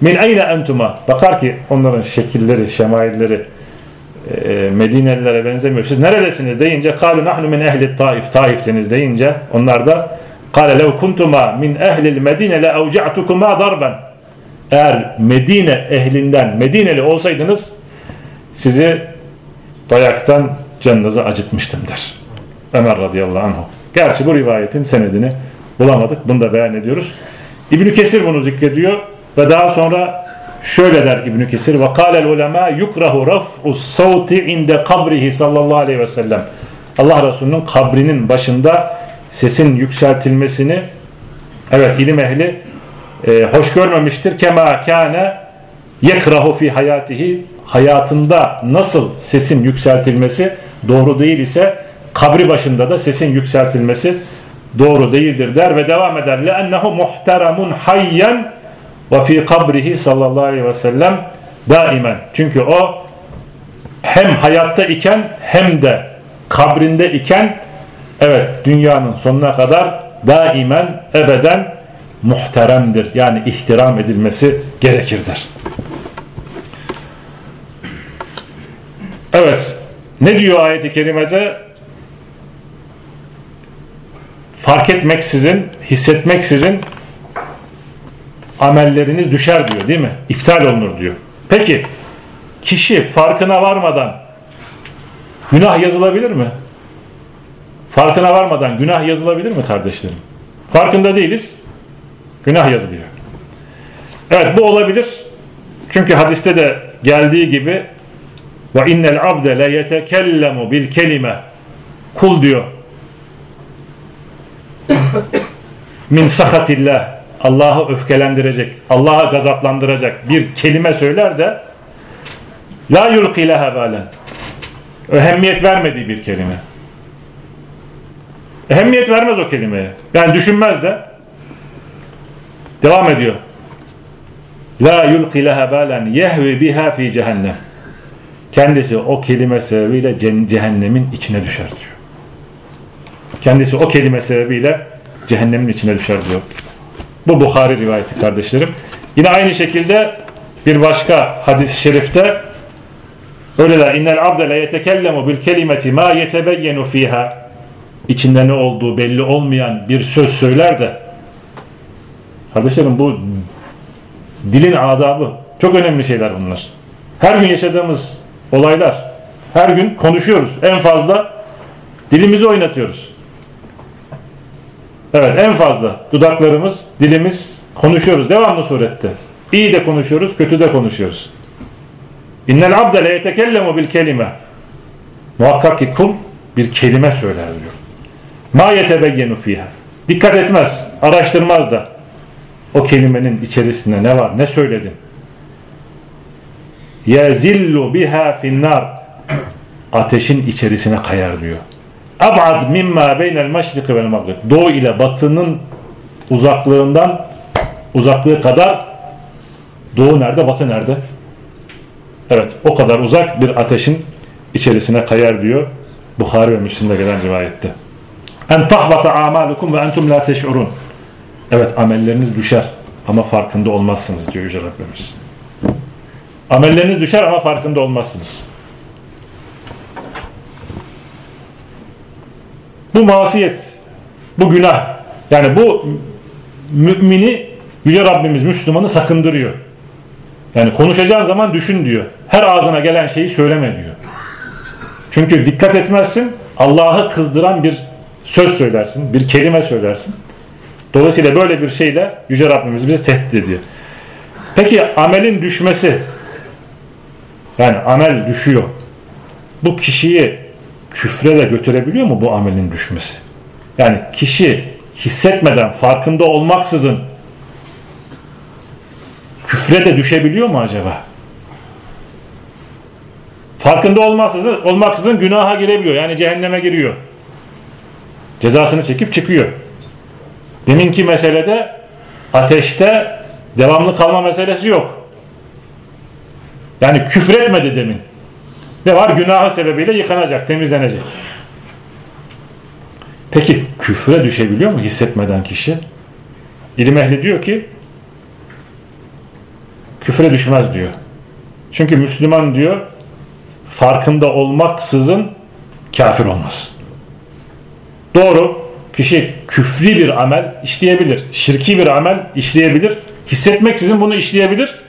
Speaker 1: min eyne entuma bakar ki onların şekilleri, şemailleri e, Medinelilere benzemiyor. Siz neredesiniz deyince kalu nahnu min ehli taif taifteniz deyince onlar da kale lev kuntuma min ehlil medine le evca'tukuma darben eğer Medine ehlinden Medineli olsaydınız sizi dayaktan canınızı acıtmıştım der. Ömer radıyallahu anh. Gerçi bu rivayetin senedini bulamadık. Bunu da beyan ediyoruz. İbn Kesir bunu zikrediyor ve daha sonra şöyle der İbn Kesir ve kâlel ulema yukrahu raf'us savti inde kabrihi sallallahu aleyhi ve sellem. Allah Resulü'nün kabrinin başında sesin yükseltilmesini evet ilim ehli e, hoş görmemiştir. Kema kâne yekrahu fi hayatihi hayatında nasıl sesin yükseltilmesi doğru değil ise kabri başında da sesin yükseltilmesi doğru değildir der ve devam eder. لَاَنَّهُ مُحْتَرَمٌ hayyen ve fi kabrihi sallallahu aleyhi ve sellem daimen. Çünkü o hem hayatta iken hem de kabrinde iken evet dünyanın sonuna kadar daimen ebeden muhteremdir. Yani ihtiram edilmesi gerekirdir. Evet. Ne diyor ayeti kerimede? Fark etmeksizin, hissetmeksizin amelleriniz düşer diyor değil mi? İptal olunur diyor. Peki kişi farkına varmadan günah yazılabilir mi? Farkına varmadan günah yazılabilir mi kardeşlerim? Farkında değiliz. Günah yazılıyor. Evet bu olabilir. Çünkü hadiste de geldiği gibi ve innel abde le yetekellemu bil kelime kul diyor min sahatillah Allah'ı öfkelendirecek, Allah'ı gazaplandıracak bir kelime söyler de la yulqi leha balen ehemmiyet vermediği bir kelime. Ehemmiyet vermez o kelimeye. Yani düşünmez de devam ediyor. La yulqi leha balen yehvi biha fi cehennem. Kendisi o kelime sebebiyle cehennemin içine düşer diyor. Kendisi o kelime sebebiyle cehennemin içine düşer diyor. Bu Bukhari rivayeti kardeşlerim. Yine aynı şekilde bir başka hadis-i şerifte öyle der. İnnel abde le yetekellemu bil kelimeti ma yetebeyyenu fiha içinde ne olduğu belli olmayan bir söz söyler de kardeşlerim bu dilin adabı çok önemli şeyler bunlar. Her gün yaşadığımız olaylar. Her gün konuşuyoruz. En fazla dilimizi oynatıyoruz. Evet en fazla dudaklarımız, dilimiz konuşuyoruz. Devamlı surette. İyi de konuşuyoruz, kötü de konuşuyoruz. İnnel abde le yetekellemu bil kelime. Muhakkak ki kul bir kelime söyler diyor. Ma yetebeyyenu fiha. Dikkat etmez, araştırmaz da o kelimenin içerisinde ne var, ne söyledim. Yezillu biha finnar. Ateşin içerisine kayar diyor abad mimma beynel meşriki vel mağrib. Doğu ile batının uzaklığından uzaklığı kadar doğu nerede, batı nerede? Evet, o kadar uzak bir ateşin içerisine kayar diyor Bukhari ve Müslim'de gelen rivayette. En tahbata amalukum ve entum la teş'urun. Evet amelleriniz düşer ama farkında olmazsınız diyor Yüce Rabbimiz. Amelleriniz düşer ama farkında olmazsınız. Bu masiyet, bu günah, yani bu mümini Yüce Rabbimiz Müslümanı sakındırıyor. Yani konuşacağın zaman düşün diyor. Her ağzına gelen şeyi söyleme diyor. Çünkü dikkat etmezsin Allah'ı kızdıran bir söz söylersin, bir kelime söylersin. Dolayısıyla böyle bir şeyle Yüce Rabbimiz bizi tehdit ediyor. Peki amelin düşmesi yani amel düşüyor. Bu kişiyi küfre de götürebiliyor mu bu amelin düşmesi? Yani kişi hissetmeden, farkında olmaksızın küfre de düşebiliyor mu acaba? Farkında olmaksızın, olmaksızın günaha girebiliyor. Yani cehenneme giriyor. Cezasını çekip çıkıyor. Deminki meselede ateşte devamlı kalma meselesi yok. Yani küfretmedi demin. Ne var? Günahı sebebiyle yıkanacak, temizlenecek. Peki küfre düşebiliyor mu hissetmeden kişi? İlim ehli diyor ki küfre düşmez diyor. Çünkü Müslüman diyor farkında olmaksızın kafir olmaz. Doğru. Kişi küfri bir amel işleyebilir. Şirki bir amel işleyebilir. Hissetmeksizin bunu işleyebilir.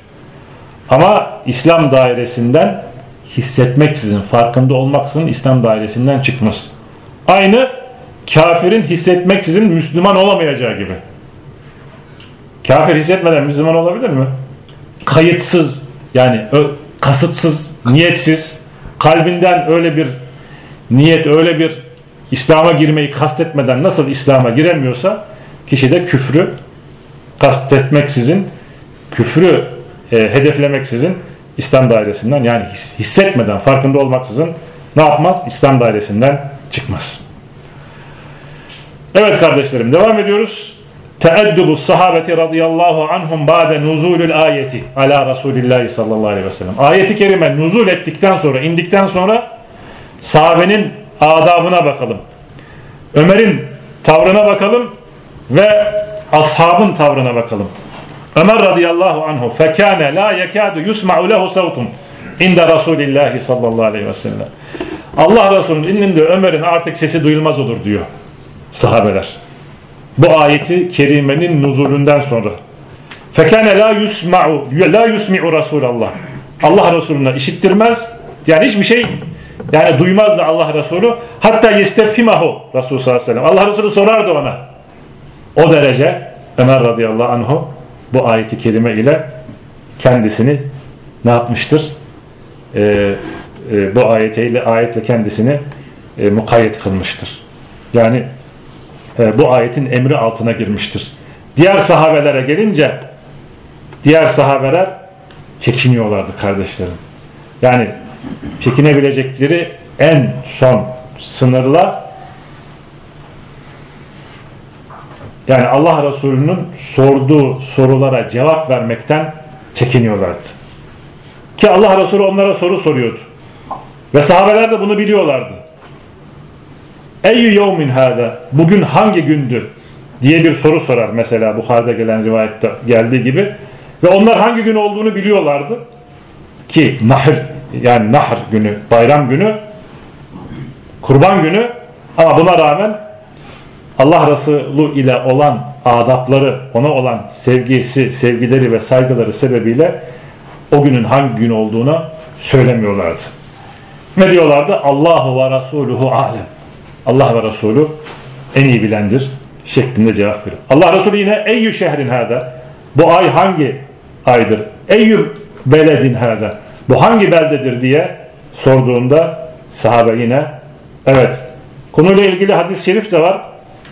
Speaker 1: Ama İslam dairesinden hissetmeksizin, farkında olmaksızın İslam dairesinden çıkmaz. Aynı kafirin hissetmeksizin Müslüman olamayacağı gibi. Kafir hissetmeden Müslüman olabilir mi? Kayıtsız yani kasıtsız, niyetsiz, kalbinden öyle bir niyet, öyle bir İslam'a girmeyi kastetmeden nasıl İslam'a giremiyorsa kişi de küfrü kastetmeksizin, küfrü e, hedeflemeksizin İslam dairesinden yani hissetmeden, farkında olmaksızın ne yapmaz? İslam dairesinden çıkmaz. Evet kardeşlerim devam ediyoruz. Teeddubu sahabeti radıyallahu anhum ba'de nuzulül ayeti ala Resulillahi sallallahu aleyhi ve sellem. Ayeti kerime nuzul ettikten sonra, indikten sonra sahabenin adabına bakalım. Ömer'in tavrına bakalım ve ashabın tavrına bakalım. Ömer radıyallahu anhu fekâne la yekâdu yusma'u lehu savtun inde Resulillahi sallallahu aleyhi ve sellem. Allah Resulü'nün indinde Ömer'in artık sesi duyulmaz olur diyor sahabeler. Bu ayeti kerimenin nuzulünden sonra. Fekâne la yusma'u la yusmi'u Resulallah. Allah Resulü'ne işittirmez. Yani hiçbir şey yani duymaz da Allah Resulü. Hatta yestefhimahu Resulü sallallahu aleyhi ve sellem. Allah Resulü sorardı ona. O derece Ömer radıyallahu anhu bu ayeti kerime ile kendisini ne yapmıştır? Ee, e, bu ayetiyle ayetle kendisini e, mukayyet kılmıştır. Yani e, bu ayetin emri altına girmiştir. Diğer sahabelere gelince diğer sahabeler çekiniyorlardı kardeşlerim. Yani çekinebilecekleri en son sınırla yani Allah Resulü'nün sorduğu sorulara cevap vermekten çekiniyorlardı. Ki Allah Resulü onlara soru soruyordu. Ve sahabeler de bunu biliyorlardı. Eyyü yevmin hâdâ Bugün hangi gündü? diye bir soru sorar mesela Bukhari'de gelen rivayette geldiği gibi. Ve onlar hangi gün olduğunu biliyorlardı. Ki nahr yani nahr günü, bayram günü, kurban günü ama buna rağmen Allah Resulü ile olan adapları, ona olan sevgisi, sevgileri ve saygıları sebebiyle o günün hangi gün olduğunu söylemiyorlardı. Ne diyorlardı? Allahu ve Resuluhu alem. Allah ve Resulü en iyi bilendir şeklinde cevap veriyor. Allah Resulü yine eyyü şehrin hâda bu ay hangi aydır? Eyyü beledin hâda bu hangi beldedir diye sorduğunda sahabe yine evet konuyla ilgili hadis-i şerif de var.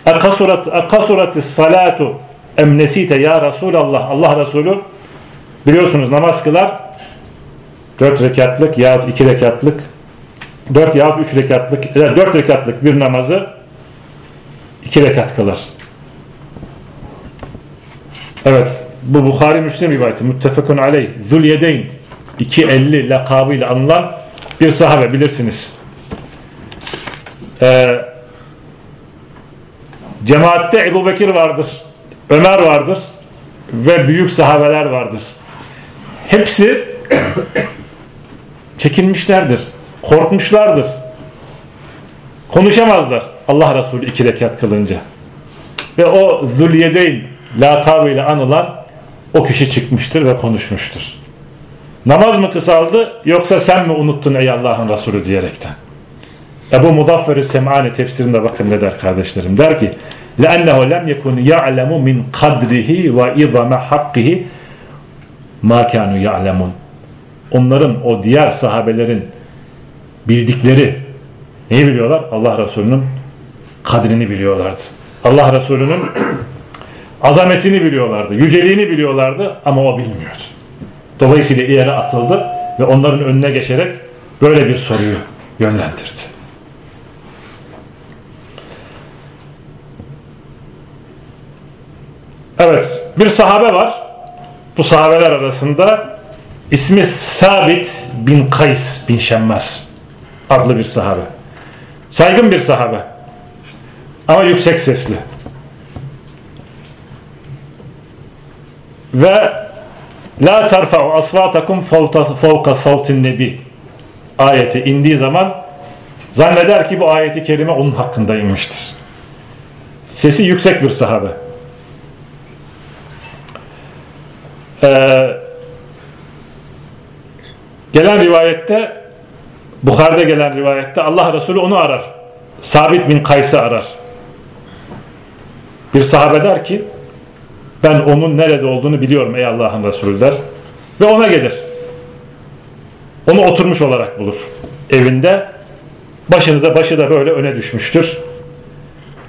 Speaker 1: Ekasurat ekasuratis salatu emnesite ya Resulallah Allah Resulü biliyorsunuz namaz kılar 4 rekatlık yahut 2 rekatlık 4 yahut 3 rekatlık 4 rekatlık bir namazı 2 rekat kılar. Evet bu Bukhari Müslim rivayeti muttefakun aleyh Zulyedeyn 250 lakabıyla anılan bir sahabe bilirsiniz. Ee, cemaatte Ebu Bekir vardır, Ömer vardır ve büyük sahabeler vardır. Hepsi çekinmişlerdir, korkmuşlardır. Konuşamazlar Allah Resulü iki rekat kılınca. Ve o Zülyedeyn lakabıyla anılan o kişi çıkmıştır ve konuşmuştur. Namaz mı kısaldı yoksa sen mi unuttun ey Allah'ın Resulü diyerekten. Ebu Muzaffer-i Sem'ani tefsirinde bakın ne der kardeşlerim. Der ki لَأَنَّهُ لَمْ يَكُنْ يَعْلَمُ مِنْ قَدْرِهِ وَاِظَمَ حَقِّهِ مَا كَانُوا يَعْلَمُونَ Onların o diğer sahabelerin bildikleri neyi biliyorlar? Allah Resulü'nün kadrini biliyorlardı. Allah Resulü'nün azametini biliyorlardı, yüceliğini biliyorlardı ama o bilmiyordu. Dolayısıyla ileri atıldı ve onların önüne geçerek böyle bir soruyu yönlendirdi. Evet, bir sahabe var. Bu sahabeler arasında ismi Sabit bin Kays bin Şemmaz adlı bir sahabe. Saygın bir sahabe. Ama yüksek sesli. Ve La terfa'u asvatakum fevka savtin nebi ayeti indiği zaman zanneder ki bu ayeti kerime onun hakkında inmiştir. Sesi yüksek bir sahabe. Ee, gelen rivayette Bukhari'de gelen rivayette Allah Resulü onu arar. Sabit bin Kays'ı arar. Bir sahabe der ki ben onun nerede olduğunu biliyorum ey Allah'ın Resulü der. Ve ona gelir. Onu oturmuş olarak bulur. Evinde başını da başı da böyle öne düşmüştür.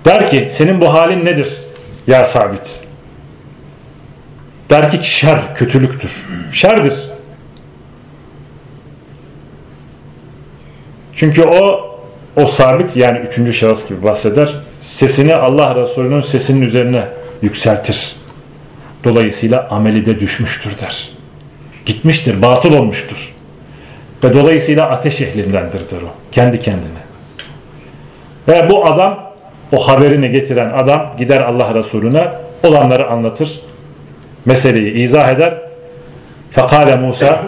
Speaker 1: Der ki senin bu halin nedir ya sabit? Der ki şer kötülüktür. Şerdir. Çünkü o o sabit yani üçüncü şahıs gibi bahseder. Sesini Allah Resulü'nün sesinin üzerine yükseltir. Dolayısıyla ameli de düşmüştür der. Gitmiştir, batıl olmuştur. Ve dolayısıyla ateş ehlindendir der o. Kendi kendine. Ve bu adam, o haberini getiren adam gider Allah Resulüne olanları anlatır. Meseleyi izah eder. Fekale Musa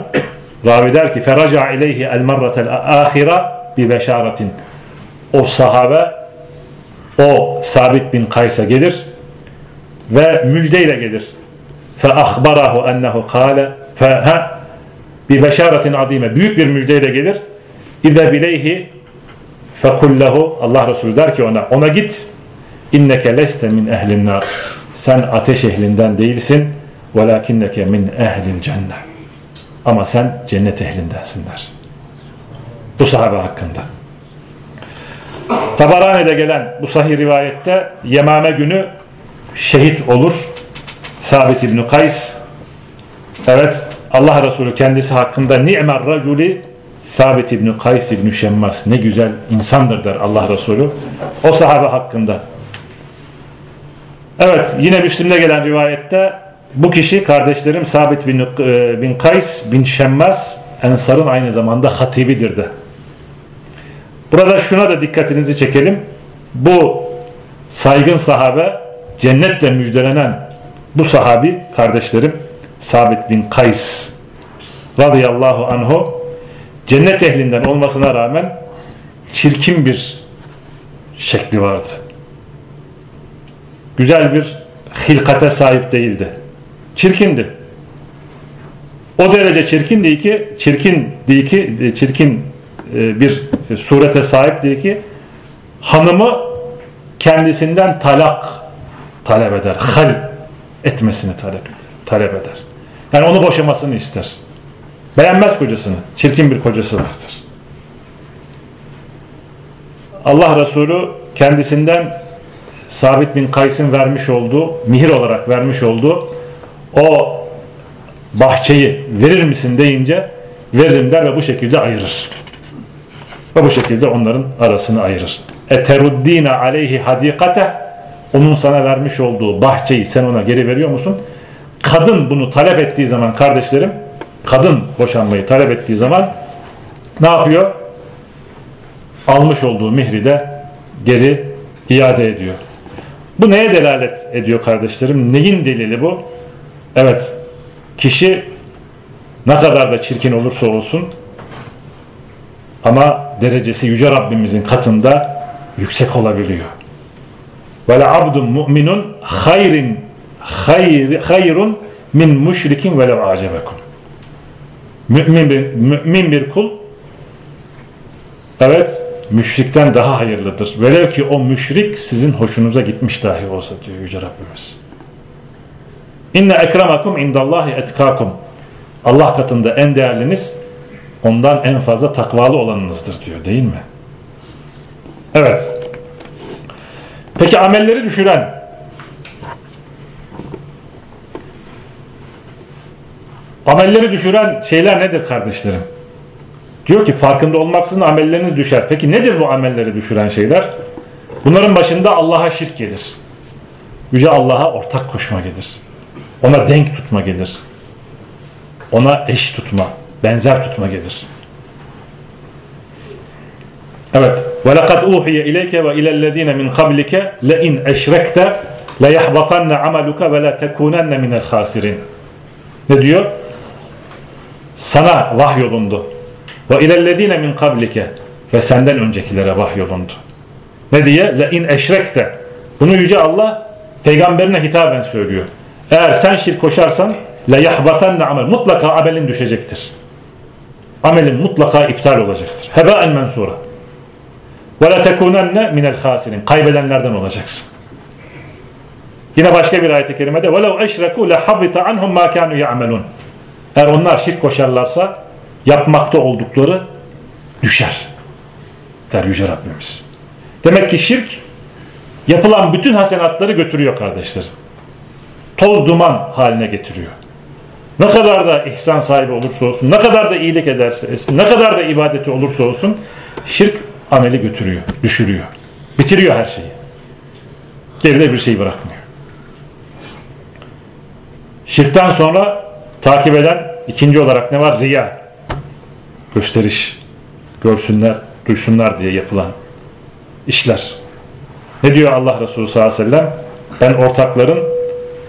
Speaker 1: Ravi der ki feraca ileyhi el marratel ahira bi beşaretin. O sahabe o Sabit bin Kays'a gelir ve müjdeyle gelir. Fe ahbarahu ennehu kâle fe ha bi beşaretin azime büyük bir müjdeyle gelir. İze bileyhi fekullehu Allah Resulü der ki ona ona git inneke leste min ehlin nar sen ateş ehlinden değilsin velakinneke min ehlil cennet ama sen cennet ehlindensin der. Bu sahabe hakkında. Tabarani'de gelen bu sahih rivayette Yemame günü şehit olur. Sabit İbni Kays evet Allah Resulü kendisi hakkında ni'mer raculi Sabit İbni Kays İbni Şemmas ne güzel insandır der Allah Resulü. O sahabe hakkında. Evet yine Müslim'de gelen rivayette bu kişi kardeşlerim Sabit bin, e, bin Kays bin Şemmas Ensar'ın aynı zamanda hatibidir de. Burada şuna da dikkatinizi çekelim. Bu saygın sahabe cennetle müjdelenen bu sahabi kardeşlerim Sabit bin Kays radıyallahu anhu cennet ehlinden olmasına rağmen çirkin bir şekli vardı. Güzel bir hilkate sahip değildi. Çirkindi. O derece çirkindi ki çirkin değil ki çirkin e, bir surete sahip değil ki hanımı kendisinden talak talep eder. Hal etmesini talep, talep eder. Yani onu boşamasını ister. Beğenmez kocasını. Çirkin bir kocası vardır. Allah Resulü kendisinden Sabit bin Kays'ın vermiş olduğu, mihir olarak vermiş olduğu o bahçeyi verir misin deyince veririm der ve bu şekilde ayırır. Ve bu şekilde onların arasını ayırır. Eteruddine aleyhi hadikate onun sana vermiş olduğu bahçeyi sen ona geri veriyor musun? Kadın bunu talep ettiği zaman kardeşlerim kadın boşanmayı talep ettiği zaman ne yapıyor? Almış olduğu mihri de geri iade ediyor. Bu neye delalet ediyor kardeşlerim? Neyin delili bu? Evet, kişi ne kadar da çirkin olursa olsun ama derecesi Yüce Rabbimizin katında yüksek olabiliyor. Ve abdun mu'minun hayrin hayr, hayrun min müşrikin ve lev acebekum. Mümin bir, mümin bir kul evet müşrikten daha hayırlıdır. Velev ki o müşrik sizin hoşunuza gitmiş dahi olsa diyor Yüce Rabbimiz. İnne ekremakum indallahi etkakum. Allah katında en değerliniz ondan en fazla takvalı olanınızdır diyor değil mi? Evet. Peki amelleri düşüren amelleri düşüren şeyler nedir kardeşlerim? Diyor ki farkında olmaksızın amelleriniz düşer. Peki nedir bu amelleri düşüren şeyler? Bunların başında Allah'a şirk gelir. Yüce Allah'a ortak koşma gelir. Ona denk tutma gelir. Ona eş tutma, benzer tutma gelir. Evet. Ve lekad uhiye ileyke ve ilellezine min kablike le in eşrekte le yahbatanne amaluka ve. Ne diyor? Sana vahyolundu. Ve ilellezine min kablike ve senden öncekilere vahyolundu. Ne diye? Le in. Bunu yüce Allah peygamberine hitaben söylüyor. Eğer sen şirk koşarsan la yahbatanna amel. Mutlaka amelin düşecektir. Amelin mutlaka iptal olacaktır. Heba'en mensura. Ve la tekunenne minel hasinin. Kaybedenlerden olacaksın. Yine başka bir ayet-i kerimede وَلَوْ اَشْرَكُوا لَحَبِّتَ عَنْهُمْ مَا كَانُوا يَعْمَلُونَ Eğer onlar şirk koşarlarsa yapmakta oldukları düşer. Der Yüce Rabbimiz. Demek ki şirk yapılan bütün hasenatları götürüyor kardeşlerim. Toz duman haline getiriyor. Ne kadar da ihsan sahibi olursa olsun, ne kadar da iyilik ederse etsin, ne kadar da ibadeti olursa olsun şirk ameli götürüyor, düşürüyor. Bitiriyor her şeyi. Geride bir şey bırakmıyor. Şirkten sonra takip eden ikinci olarak ne var? Riya. Gösteriş. Görsünler, duysunlar diye yapılan işler. Ne diyor Allah Resulü sallallahu aleyhi ve sellem? Ben ortakların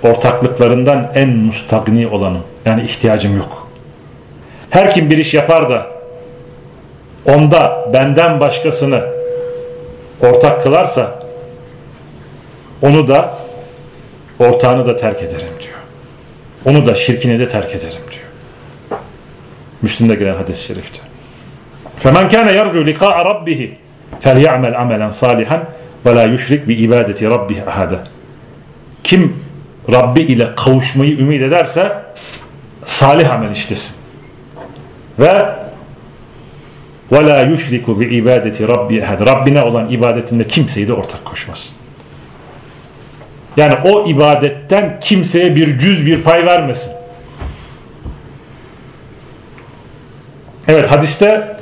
Speaker 1: ortaklıklarından en mustagni olanım. Yani ihtiyacım yok. Her kim bir iş yapar da onda benden başkasını ortak kılarsa onu da ortağını da terk ederim diyor. Onu da şirkini de terk ederim diyor. Müslim'de gelen hadis-i şerifte. فَمَنْ كَانَ يَرْجُوا لِقَاءَ رَبِّهِ فَلْيَعْمَلْ عَمَلًا صَالِحًا وَلَا يُشْرِكْ بِعِبَادَةِ رَبِّهِ أَحَدًا Kim Rabbi ile kavuşmayı ümit ederse salih amel işlesin. Ve وَلَا يُشْرِكُ بِعِبَادَةِ رَبِّهِ أَحَدًا Rabbine olan ibadetinde kimseyi de ortak koşmasın. Yani o ibadetten kimseye bir cüz bir pay vermesin. Evet hadiste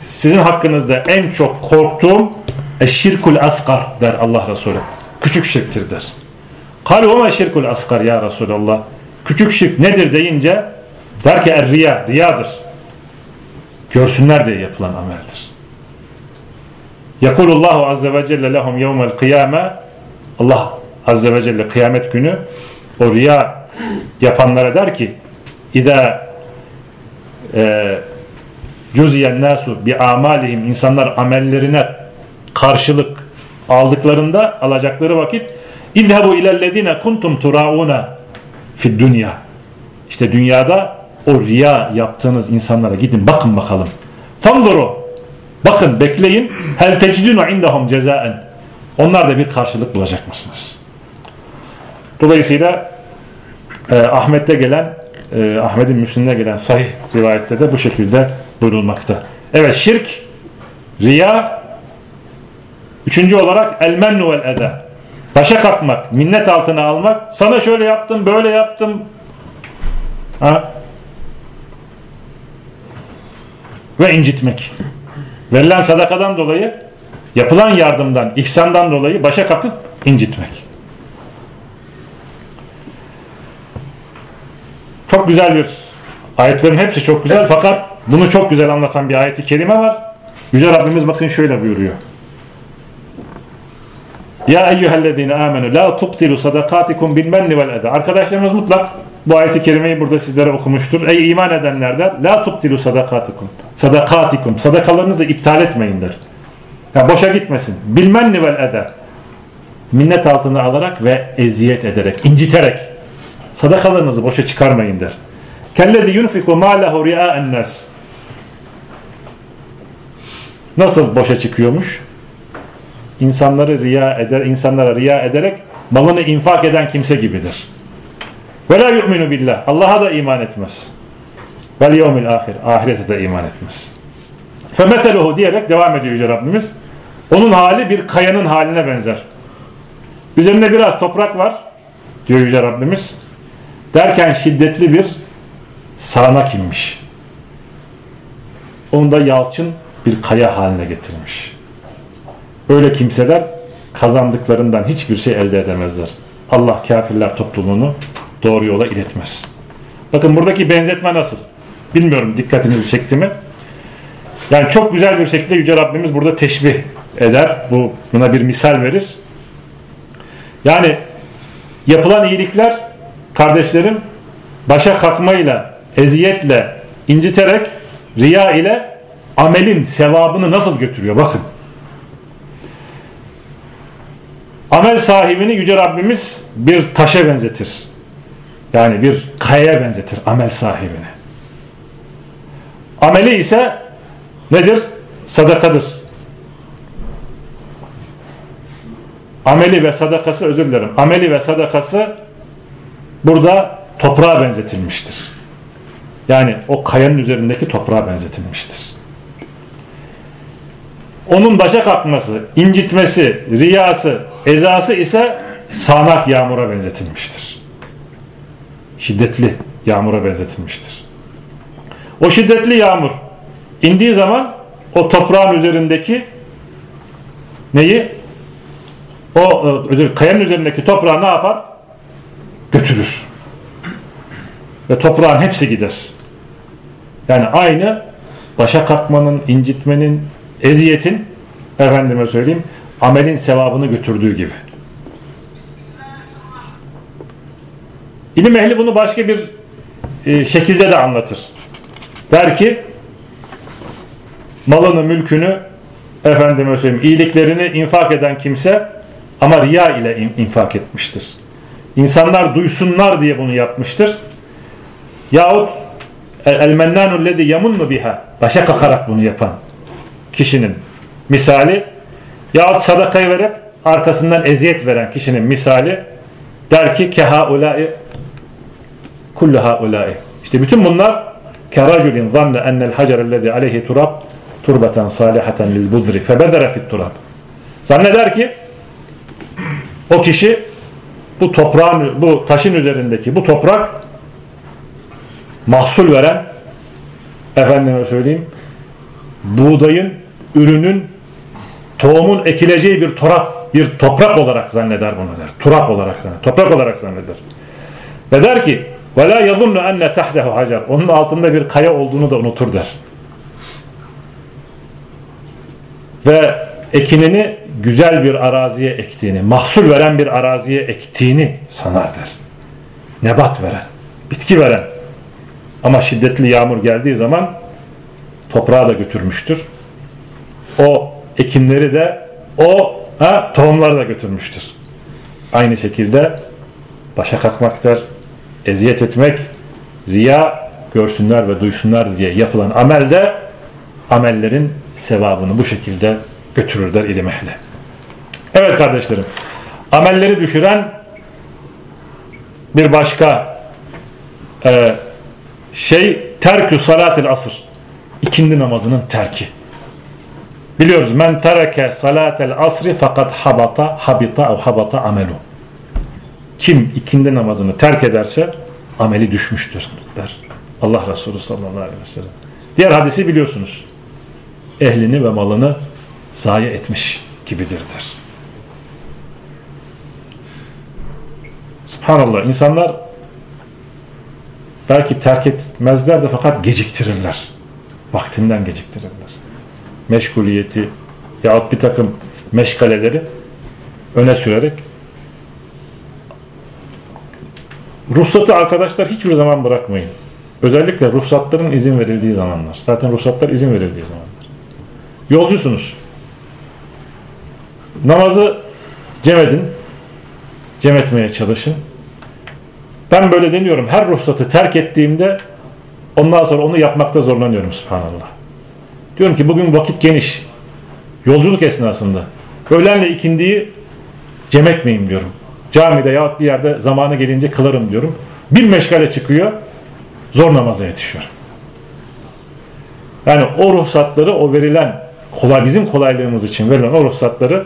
Speaker 1: sizin hakkınızda en çok korktuğum eşşirkul asgar der Allah Resulü. Küçük şirktir der. Kalu ama şirkul asgar ya Resulallah. Küçük şirk nedir deyince der ki er riya, riyadır. Görsünler diye yapılan ameldir. Yakulullahu azze ve celle lehum yevmel kıyame Allah azze ve celle kıyamet günü o riya yapanlara der ki İza e, cüziyen nasu bi amalihim insanlar amellerine karşılık aldıklarında alacakları vakit İzhebu ilellezine kuntum turauna fid dünya. İşte dünyada o riya yaptığınız insanlara gidin bakın bakalım. Fanzuru. Bakın bekleyin. Hel tecidunu indahum cezaen. Onlar da bir karşılık bulacak mısınız? Dolayısıyla e, Ahmet'te gelen e, Ahmet'in Müslim'de gelen sahih rivayette de bu şekilde buyurulmakta. Evet şirk, riya, üçüncü olarak el mennu vel eda. Başa kalkmak, minnet altına almak. Sana şöyle yaptım, böyle yaptım. Ha? Ve incitmek. Verilen sadakadan dolayı, yapılan yardımdan, ihsandan dolayı başa kalkıp incitmek. Çok güzel bir, ayetlerin hepsi çok güzel fakat bunu çok güzel anlatan bir ayeti kerime var. Yüce Rabbimiz bakın şöyle buyuruyor. Ya eyyühellezine amenu la tubtilu sadakatikum bil menni vel eda. Arkadaşlarımız mutlak bu ayeti kerimeyi burada sizlere okumuştur. Ey iman edenler der. La tubtilu sadakatikum. Sadakatikum. Sadakalarınızı iptal etmeyin der. Ya boşa gitmesin. Bil menni vel eda. Minnet altına alarak ve eziyet ederek, inciterek. Sadakalarınızı boşa çıkarmayın der. Kellezi yunfiku ma'lehu ria'en nas. Nasıl boşa çıkıyormuş? İnsanları riya eder, insanlara riya ederek malını infak eden kimse gibidir. Ve la yu'minu billah. Allah'a da iman etmez. Vel yevmil ahir. Ahirete de iman etmez. Femeseluhu diyerek devam ediyor Yüce Rabbimiz. Onun hali bir kayanın haline benzer. Üzerinde biraz toprak var diyor Yüce Rabbimiz. Derken şiddetli bir sağanak inmiş. Onu da yalçın bir kaya haline getirmiş. Öyle kimseler kazandıklarından hiçbir şey elde edemezler. Allah kafirler topluluğunu doğru yola iletmez. Bakın buradaki benzetme nasıl? Bilmiyorum dikkatinizi çekti mi? Yani çok güzel bir şekilde Yüce Rabbimiz burada teşbih eder. Bu Buna bir misal verir. Yani yapılan iyilikler kardeşlerim başa kalkmayla, eziyetle, inciterek, riya ile amelin sevabını nasıl götürüyor? Bakın. Amel sahibini Yüce Rabbimiz bir taşa benzetir. Yani bir kayaya benzetir amel sahibini. Ameli ise nedir? Sadakadır. Ameli ve sadakası özür dilerim. Ameli ve sadakası burada toprağa benzetilmiştir. Yani o kayanın üzerindeki toprağa benzetilmiştir. Onun başa kalkması, incitmesi, riyası, ezası ise sağanak yağmura benzetilmiştir. Şiddetli yağmura benzetilmiştir. O şiddetli yağmur indiği zaman o toprağın üzerindeki neyi? O e, özür, kayanın üzerindeki toprağı ne yapar? Götürür. Ve toprağın hepsi gider. Yani aynı başa kalkmanın, incitmenin, eziyetin efendime söyleyeyim amelin sevabını götürdüğü gibi. İlim ehli bunu başka bir e, şekilde de anlatır. Der ki malını, mülkünü efendime söyleyeyim iyiliklerini infak eden kimse ama riya ile infak etmiştir. İnsanlar duysunlar diye bunu yapmıştır. Yahut el mennanu lezi yamunnu biha başa kakarak bunu yapan kişinin misali yahut sadakayı verip arkasından eziyet veren kişinin misali der ki kehaulai kullu haulai işte bütün bunlar keraculin zanne ennel hacerellezi aleyhi turab turbatan salihatan lil budri febedere fit turab. Zanneder ki o kişi bu toprağın bu taşın üzerindeki bu toprak mahsul veren efendime söyleyeyim buğdayın ürünün tohumun ekileceği bir toprak bir toprak olarak zanneder bunu der. Turak olarak zanneder. Toprak olarak zanneder. Ve der ki la yazunnu enne tahdehu hacer. Onun altında bir kaya olduğunu da unutur der. Ve ekinini güzel bir araziye ektiğini, mahsul veren bir araziye ektiğini sanar der. Nebat veren, bitki veren. Ama şiddetli yağmur geldiği zaman toprağa da götürmüştür. O ekinleri de o ha, tohumları da götürmüştür. Aynı şekilde başa kalkmaktır, eziyet etmek, riya görsünler ve duysunlar diye yapılan amel de amellerin sevabını bu şekilde götürür der ilim ehli. Evet kardeşlerim, amelleri düşüren bir başka e, şey terkü salatil asır ikindi namazının terki. Biliyoruz men tereke salatel asri fakat habata habita ev habata amelu. Kim ikindi namazını terk ederse ameli düşmüştür der. Allah Resulü sallallahu aleyhi ve sellem. Diğer hadisi biliyorsunuz. Ehlini ve malını zayi etmiş gibidir der. Subhanallah insanlar belki terk etmezler de fakat geciktirirler. Vaktinden geciktirirler. Meşguliyeti yahut bir takım meşgaleleri öne sürerek ruhsatı arkadaşlar hiçbir zaman bırakmayın. Özellikle ruhsatların izin verildiği zamanlar. Zaten ruhsatlar izin verildiği zamanlar. Yolcusunuz. Namazı cem edin. Cem etmeye çalışın. Ben böyle deniyorum. Her ruhsatı terk ettiğimde ondan sonra onu yapmakta zorlanıyorum subhanallah. Diyorum ki bugün vakit geniş. Yolculuk esnasında. Öğlenle ikindiyi cem etmeyin diyorum. Camide yahut bir yerde zamanı gelince kılarım diyorum. Bir meşgale çıkıyor. Zor namaza yetişiyor. Yani o ruhsatları o verilen kolay bizim kolaylığımız için verilen o ruhsatları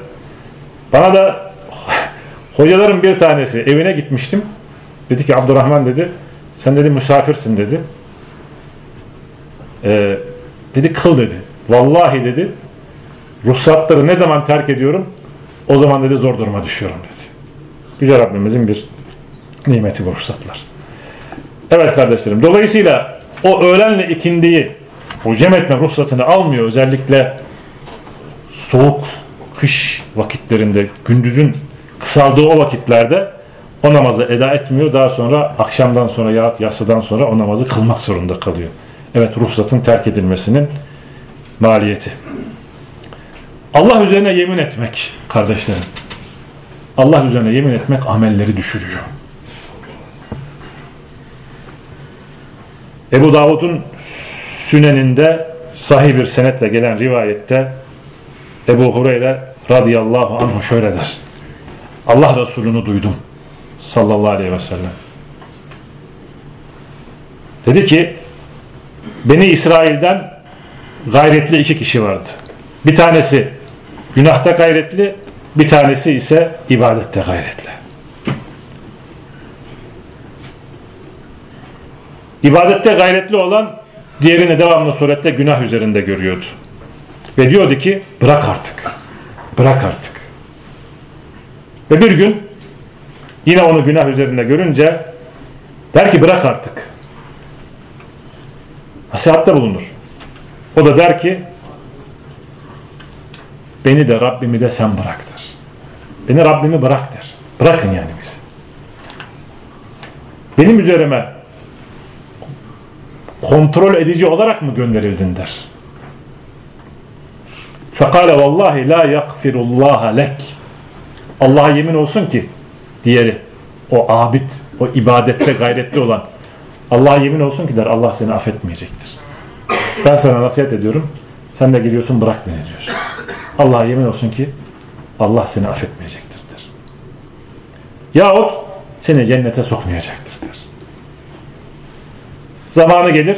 Speaker 1: bana da hocaların bir tanesi evine gitmiştim. Dedi ki Abdurrahman dedi sen dedi misafirsin dedi. Ee, dedi kıl dedi. Vallahi dedi ruhsatları ne zaman terk ediyorum o zaman dedi zor duruma düşüyorum dedi. Yüce Rabbimizin bir nimeti bu ruhsatlar. Evet kardeşlerim. Dolayısıyla o öğlenle ikindiyi o cem etme ruhsatını almıyor. Özellikle soğuk kış vakitlerinde gündüzün kısaldığı o vakitlerde o namazı eda etmiyor. Daha sonra akşamdan sonra yahut yatsıdan sonra o namazı kılmak zorunda kalıyor. Evet ruhsatın terk edilmesinin maliyeti. Allah üzerine yemin etmek kardeşlerim. Allah üzerine yemin etmek amelleri düşürüyor. Ebu Davud'un süneninde sahih bir senetle gelen rivayette Ebu Hureyre radıyallahu anhu şöyle der. Allah Resulü'nü duydum sallallahu aleyhi ve sellem. Dedi ki Beni İsrail'den gayretli iki kişi vardı. Bir tanesi günahta gayretli, bir tanesi ise ibadette gayretli. İbadette gayretli olan diğerini devamlı surette günah üzerinde görüyordu. Ve diyordu ki bırak artık. Bırak artık. Ve bir gün yine onu günah üzerinde görünce der ki bırak artık. Nasihatte bulunur. O da der ki beni de Rabbimi de sen bıraktır. Beni Rabbimi bıraktır. Bırakın yani bizi. Benim üzerime kontrol edici olarak mı gönderildin der. Fekale vallahi la yakfirullaha lek. Allah'a yemin olsun ki diğeri o abid, o ibadette gayretli olan Allah'a yemin olsun ki der Allah seni affetmeyecektir. Ben sana nasihat ediyorum. Sen de geliyorsun bırak beni diyorsun. Allah'a yemin olsun ki Allah seni affetmeyecektir der. Yahut seni cennete sokmayacaktır der. Zamanı gelir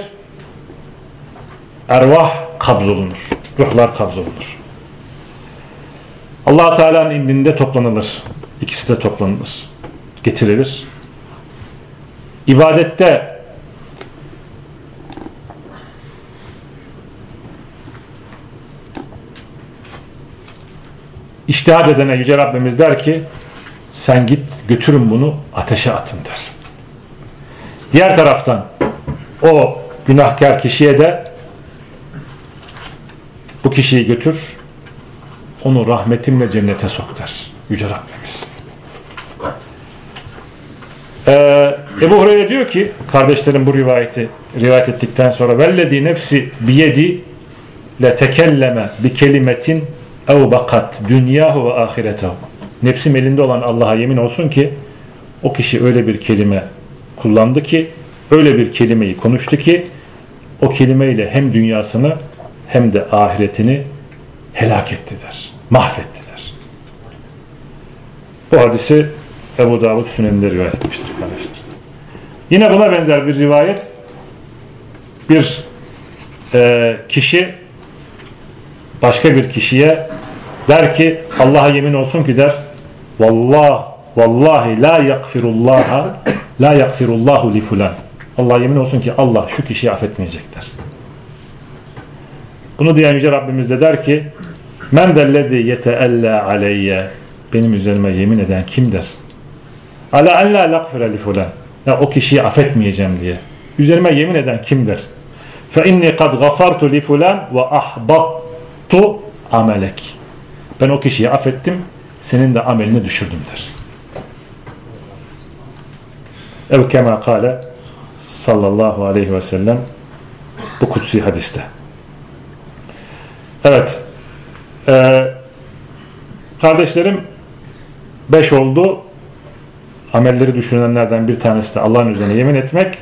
Speaker 1: ervah kabzolunur. Ruhlar kabzolunur. allah Teala'nın indinde toplanılır. İkisi de toplanılır. Getirilir. İbadette İçtihat edene Yüce Rabbimiz der ki sen git götürün bunu ateşe atın der. Diğer taraftan o günahkar kişiye de bu kişiyi götür onu rahmetimle cennete sok der. Yüce Rabbimiz. Ee, Ebu Hureyre diyor ki kardeşlerim bu rivayeti rivayet ettikten sonra vellezi nefsi biyedi le tekelleme bi kelimetin ev bakat dünyahu ve ahiretehu. Nefsim elinde olan Allah'a yemin olsun ki o kişi öyle bir kelime kullandı ki öyle bir kelimeyi konuştu ki o kelimeyle hem dünyasını hem de ahiretini helak etti der. Mahvetti der. Bu hadisi Ebu Davud Sünen'de rivayet etmiştir kardeşler. Yine buna benzer bir rivayet bir e, kişi başka bir kişiye der ki Allah'a yemin olsun ki der vallah vallahi la yakfirullaha la yakfirullahu li fulan Allah yemin olsun ki Allah şu kişiyi affetmeyecektir. Bunu diyen Yüce Rabbimiz de der ki men dellezi yeteella aleyye benim üzerime yemin eden kimdir? Ala en la lakfire li fulan ya o kişiyi affetmeyeceğim diye. Üzerime yemin eden kimdir? Fe inni kad gafartu li fulan ve ahbattu amelek. Ben o kişiyi affettim. senin de amelini düşürdüm der. Ev kema kale sallallahu aleyhi ve sellem bu kutsi hadiste. Evet. Ee, kardeşlerim beş oldu. Amelleri düşünenlerden bir tanesi de Allah'ın üzerine yemin etmek.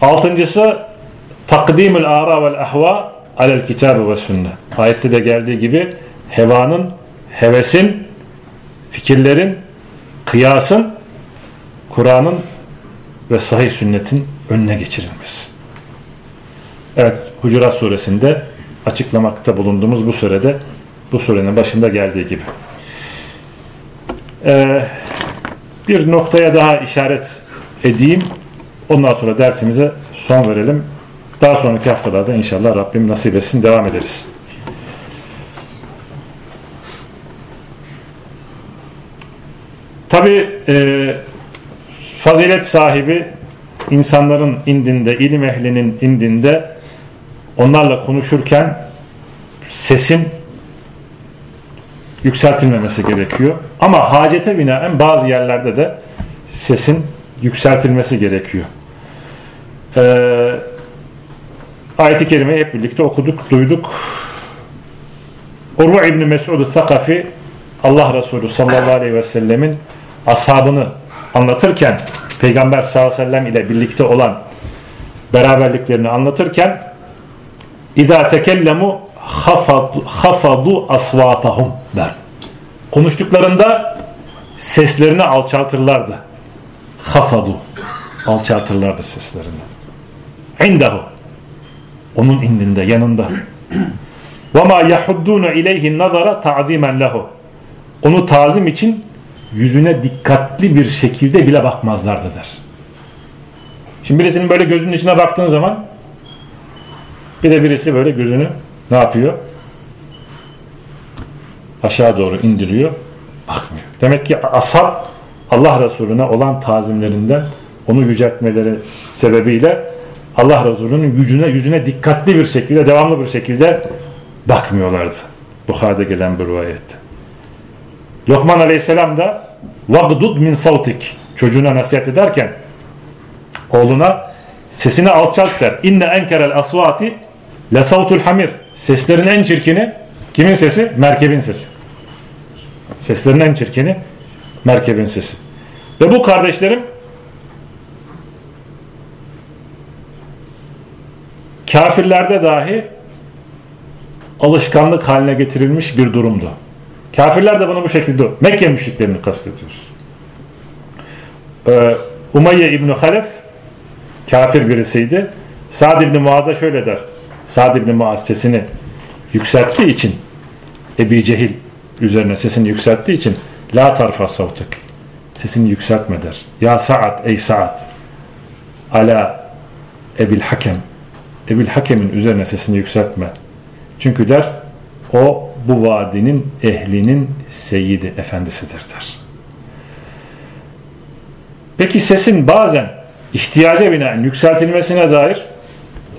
Speaker 1: Altıncısı takdimul ara vel ahva alel kitabı ve sünne. Ayette de geldiği gibi hevanın, hevesin, fikirlerin, kıyasın, Kur'an'ın ve sahih sünnetin önüne geçirilmesi. Evet, Hucurat suresinde açıklamakta bulunduğumuz bu surede, bu surenin başında geldiği gibi. Ee, bir noktaya daha işaret edeyim. Ondan sonra dersimize son verelim. Daha sonraki haftalarda inşallah Rabbim nasip etsin devam ederiz. Tabi e, fazilet sahibi insanların indinde, ilim ehlinin indinde onlarla konuşurken sesin yükseltilmemesi gerekiyor. Ama hacete binaen bazı yerlerde de sesin yükseltilmesi gerekiyor. Ee, ayet-i kerimeyi hep birlikte okuduk, duyduk. Urva İbni Mesud-u Thakafi Allah Resulü sallallahu aleyhi ve sellemin ashabını anlatırken Peygamber sallallahu aleyhi ve sellem ile birlikte olan beraberliklerini anlatırken İdâ tekellemu hafadu asvatahum der. Konuştuklarında seslerini alçaltırlardı. Hafadu alçaltırlardı seslerini. İndahu onun indinde yanında. Ve ma yahudduna ileyhi nazara ta'zimen. Onu tazim için yüzüne dikkatli bir şekilde bile bakmazlardı der. Şimdi birisinin böyle gözünün içine baktığın zaman bir de birisi böyle gözünü ne yapıyor? Aşağı doğru indiriyor. Bakmıyor. Demek ki ashab Allah Resulüne olan tazimlerinden onu yüceltmeleri sebebiyle Allah Resulü'nün yüzüne, yüzüne dikkatli bir şekilde, devamlı bir şekilde bakmıyorlardı. Bukhari'de gelen bir rivayette. Lokman Aleyhisselam da vagdud min sautik çocuğuna nasihat ederken oğluna sesini alçalt der. İnne enkerel asvati le sautul hamir. Seslerin en çirkini kimin sesi? Merkebin sesi. Seslerin en çirkini merkebin sesi. Ve bu kardeşlerim kafirlerde dahi alışkanlık haline getirilmiş bir durumdu. Kafirler de bunu bu şekilde Mekke müşriklerini kastediyoruz. Ee, Umayye İbni Halef kafir birisiydi. Sa'd İbni Muaz'a şöyle der. Sa'd İbni Muaz sesini yükselttiği için Ebi Cehil üzerine sesini yükselttiği için La tarfa savtık sesini yükseltme der. Ya Sa'ad ey Sa'ad ala Ebil Hakem Ebil Hakem'in üzerine sesini yükseltme. Çünkü der o bu vadinin ehlinin seyidi efendisidir der. Peki sesin bazen ihtiyaca binaen yükseltilmesine dair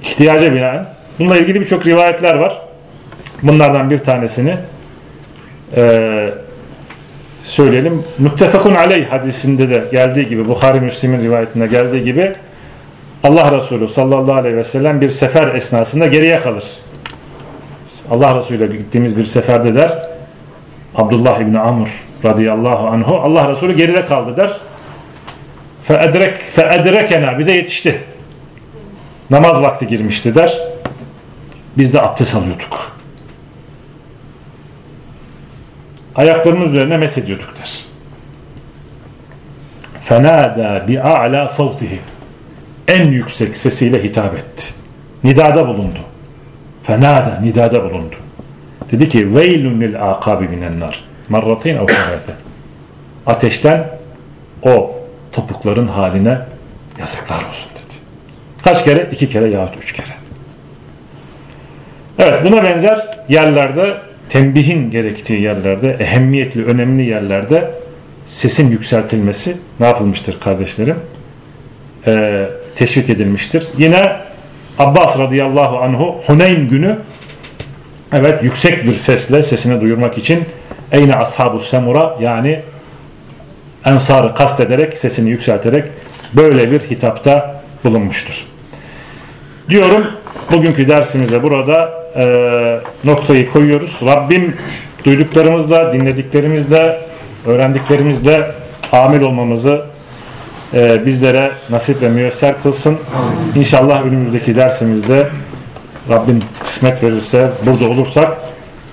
Speaker 1: ihtiyaca binaen bununla ilgili birçok rivayetler var. Bunlardan bir tanesini e, söyleyelim. Muttefakun aleyh hadisinde de geldiği gibi Bukhari Müslim'in rivayetinde geldiği gibi Allah Resulü sallallahu aleyhi ve sellem bir sefer esnasında geriye kalır. Allah Resulü ile gittiğimiz bir seferde der Abdullah İbni Amr radıyallahu anhu Allah Resulü geride kaldı der. Feedrek, feedrekena bize yetişti. Namaz vakti girmişti der. Biz de abdest alıyorduk. Ayaklarımız üzerine mesediyorduk der. Fenada bi'a'la savtihi en yüksek sesiyle hitap etti. Nidada bulundu. Fenada nidada bulundu. Dedi ki veylun lil akabi minennar. Marratin ev. Ateşten o topukların haline yazıklar olsun dedi. Kaç kere? İki kere yahut üç kere. Evet buna benzer yerlerde tembihin gerektiği yerlerde ehemmiyetli önemli yerlerde sesin yükseltilmesi ne yapılmıştır kardeşlerim? Ee, teşvik edilmiştir. Yine Abbas radıyallahu anhu Huneyn günü evet yüksek bir sesle sesini duyurmak için Eyne ashabu semura yani ensarı kastederek sesini yükselterek böyle bir hitapta bulunmuştur. Diyorum bugünkü dersimize burada e, noktayı koyuyoruz. Rabbim duyduklarımızla, dinlediklerimizle, öğrendiklerimizle amil olmamızı e, bizlere nasip ve müyesser kılsın. İnşallah önümüzdeki dersimizde Rabbim kısmet verirse burada olursak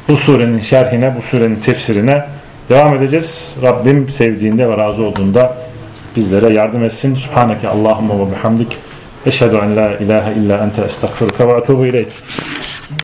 Speaker 1: bu surenin şerhine, bu surenin tefsirine devam edeceğiz. Rabbim sevdiğinde ve razı olduğunda bizlere yardım etsin. Subhaneke Allahumma ve bihamdik. Eşhedü en la ilahe illa ente estağfiruka ve etubu ileyk.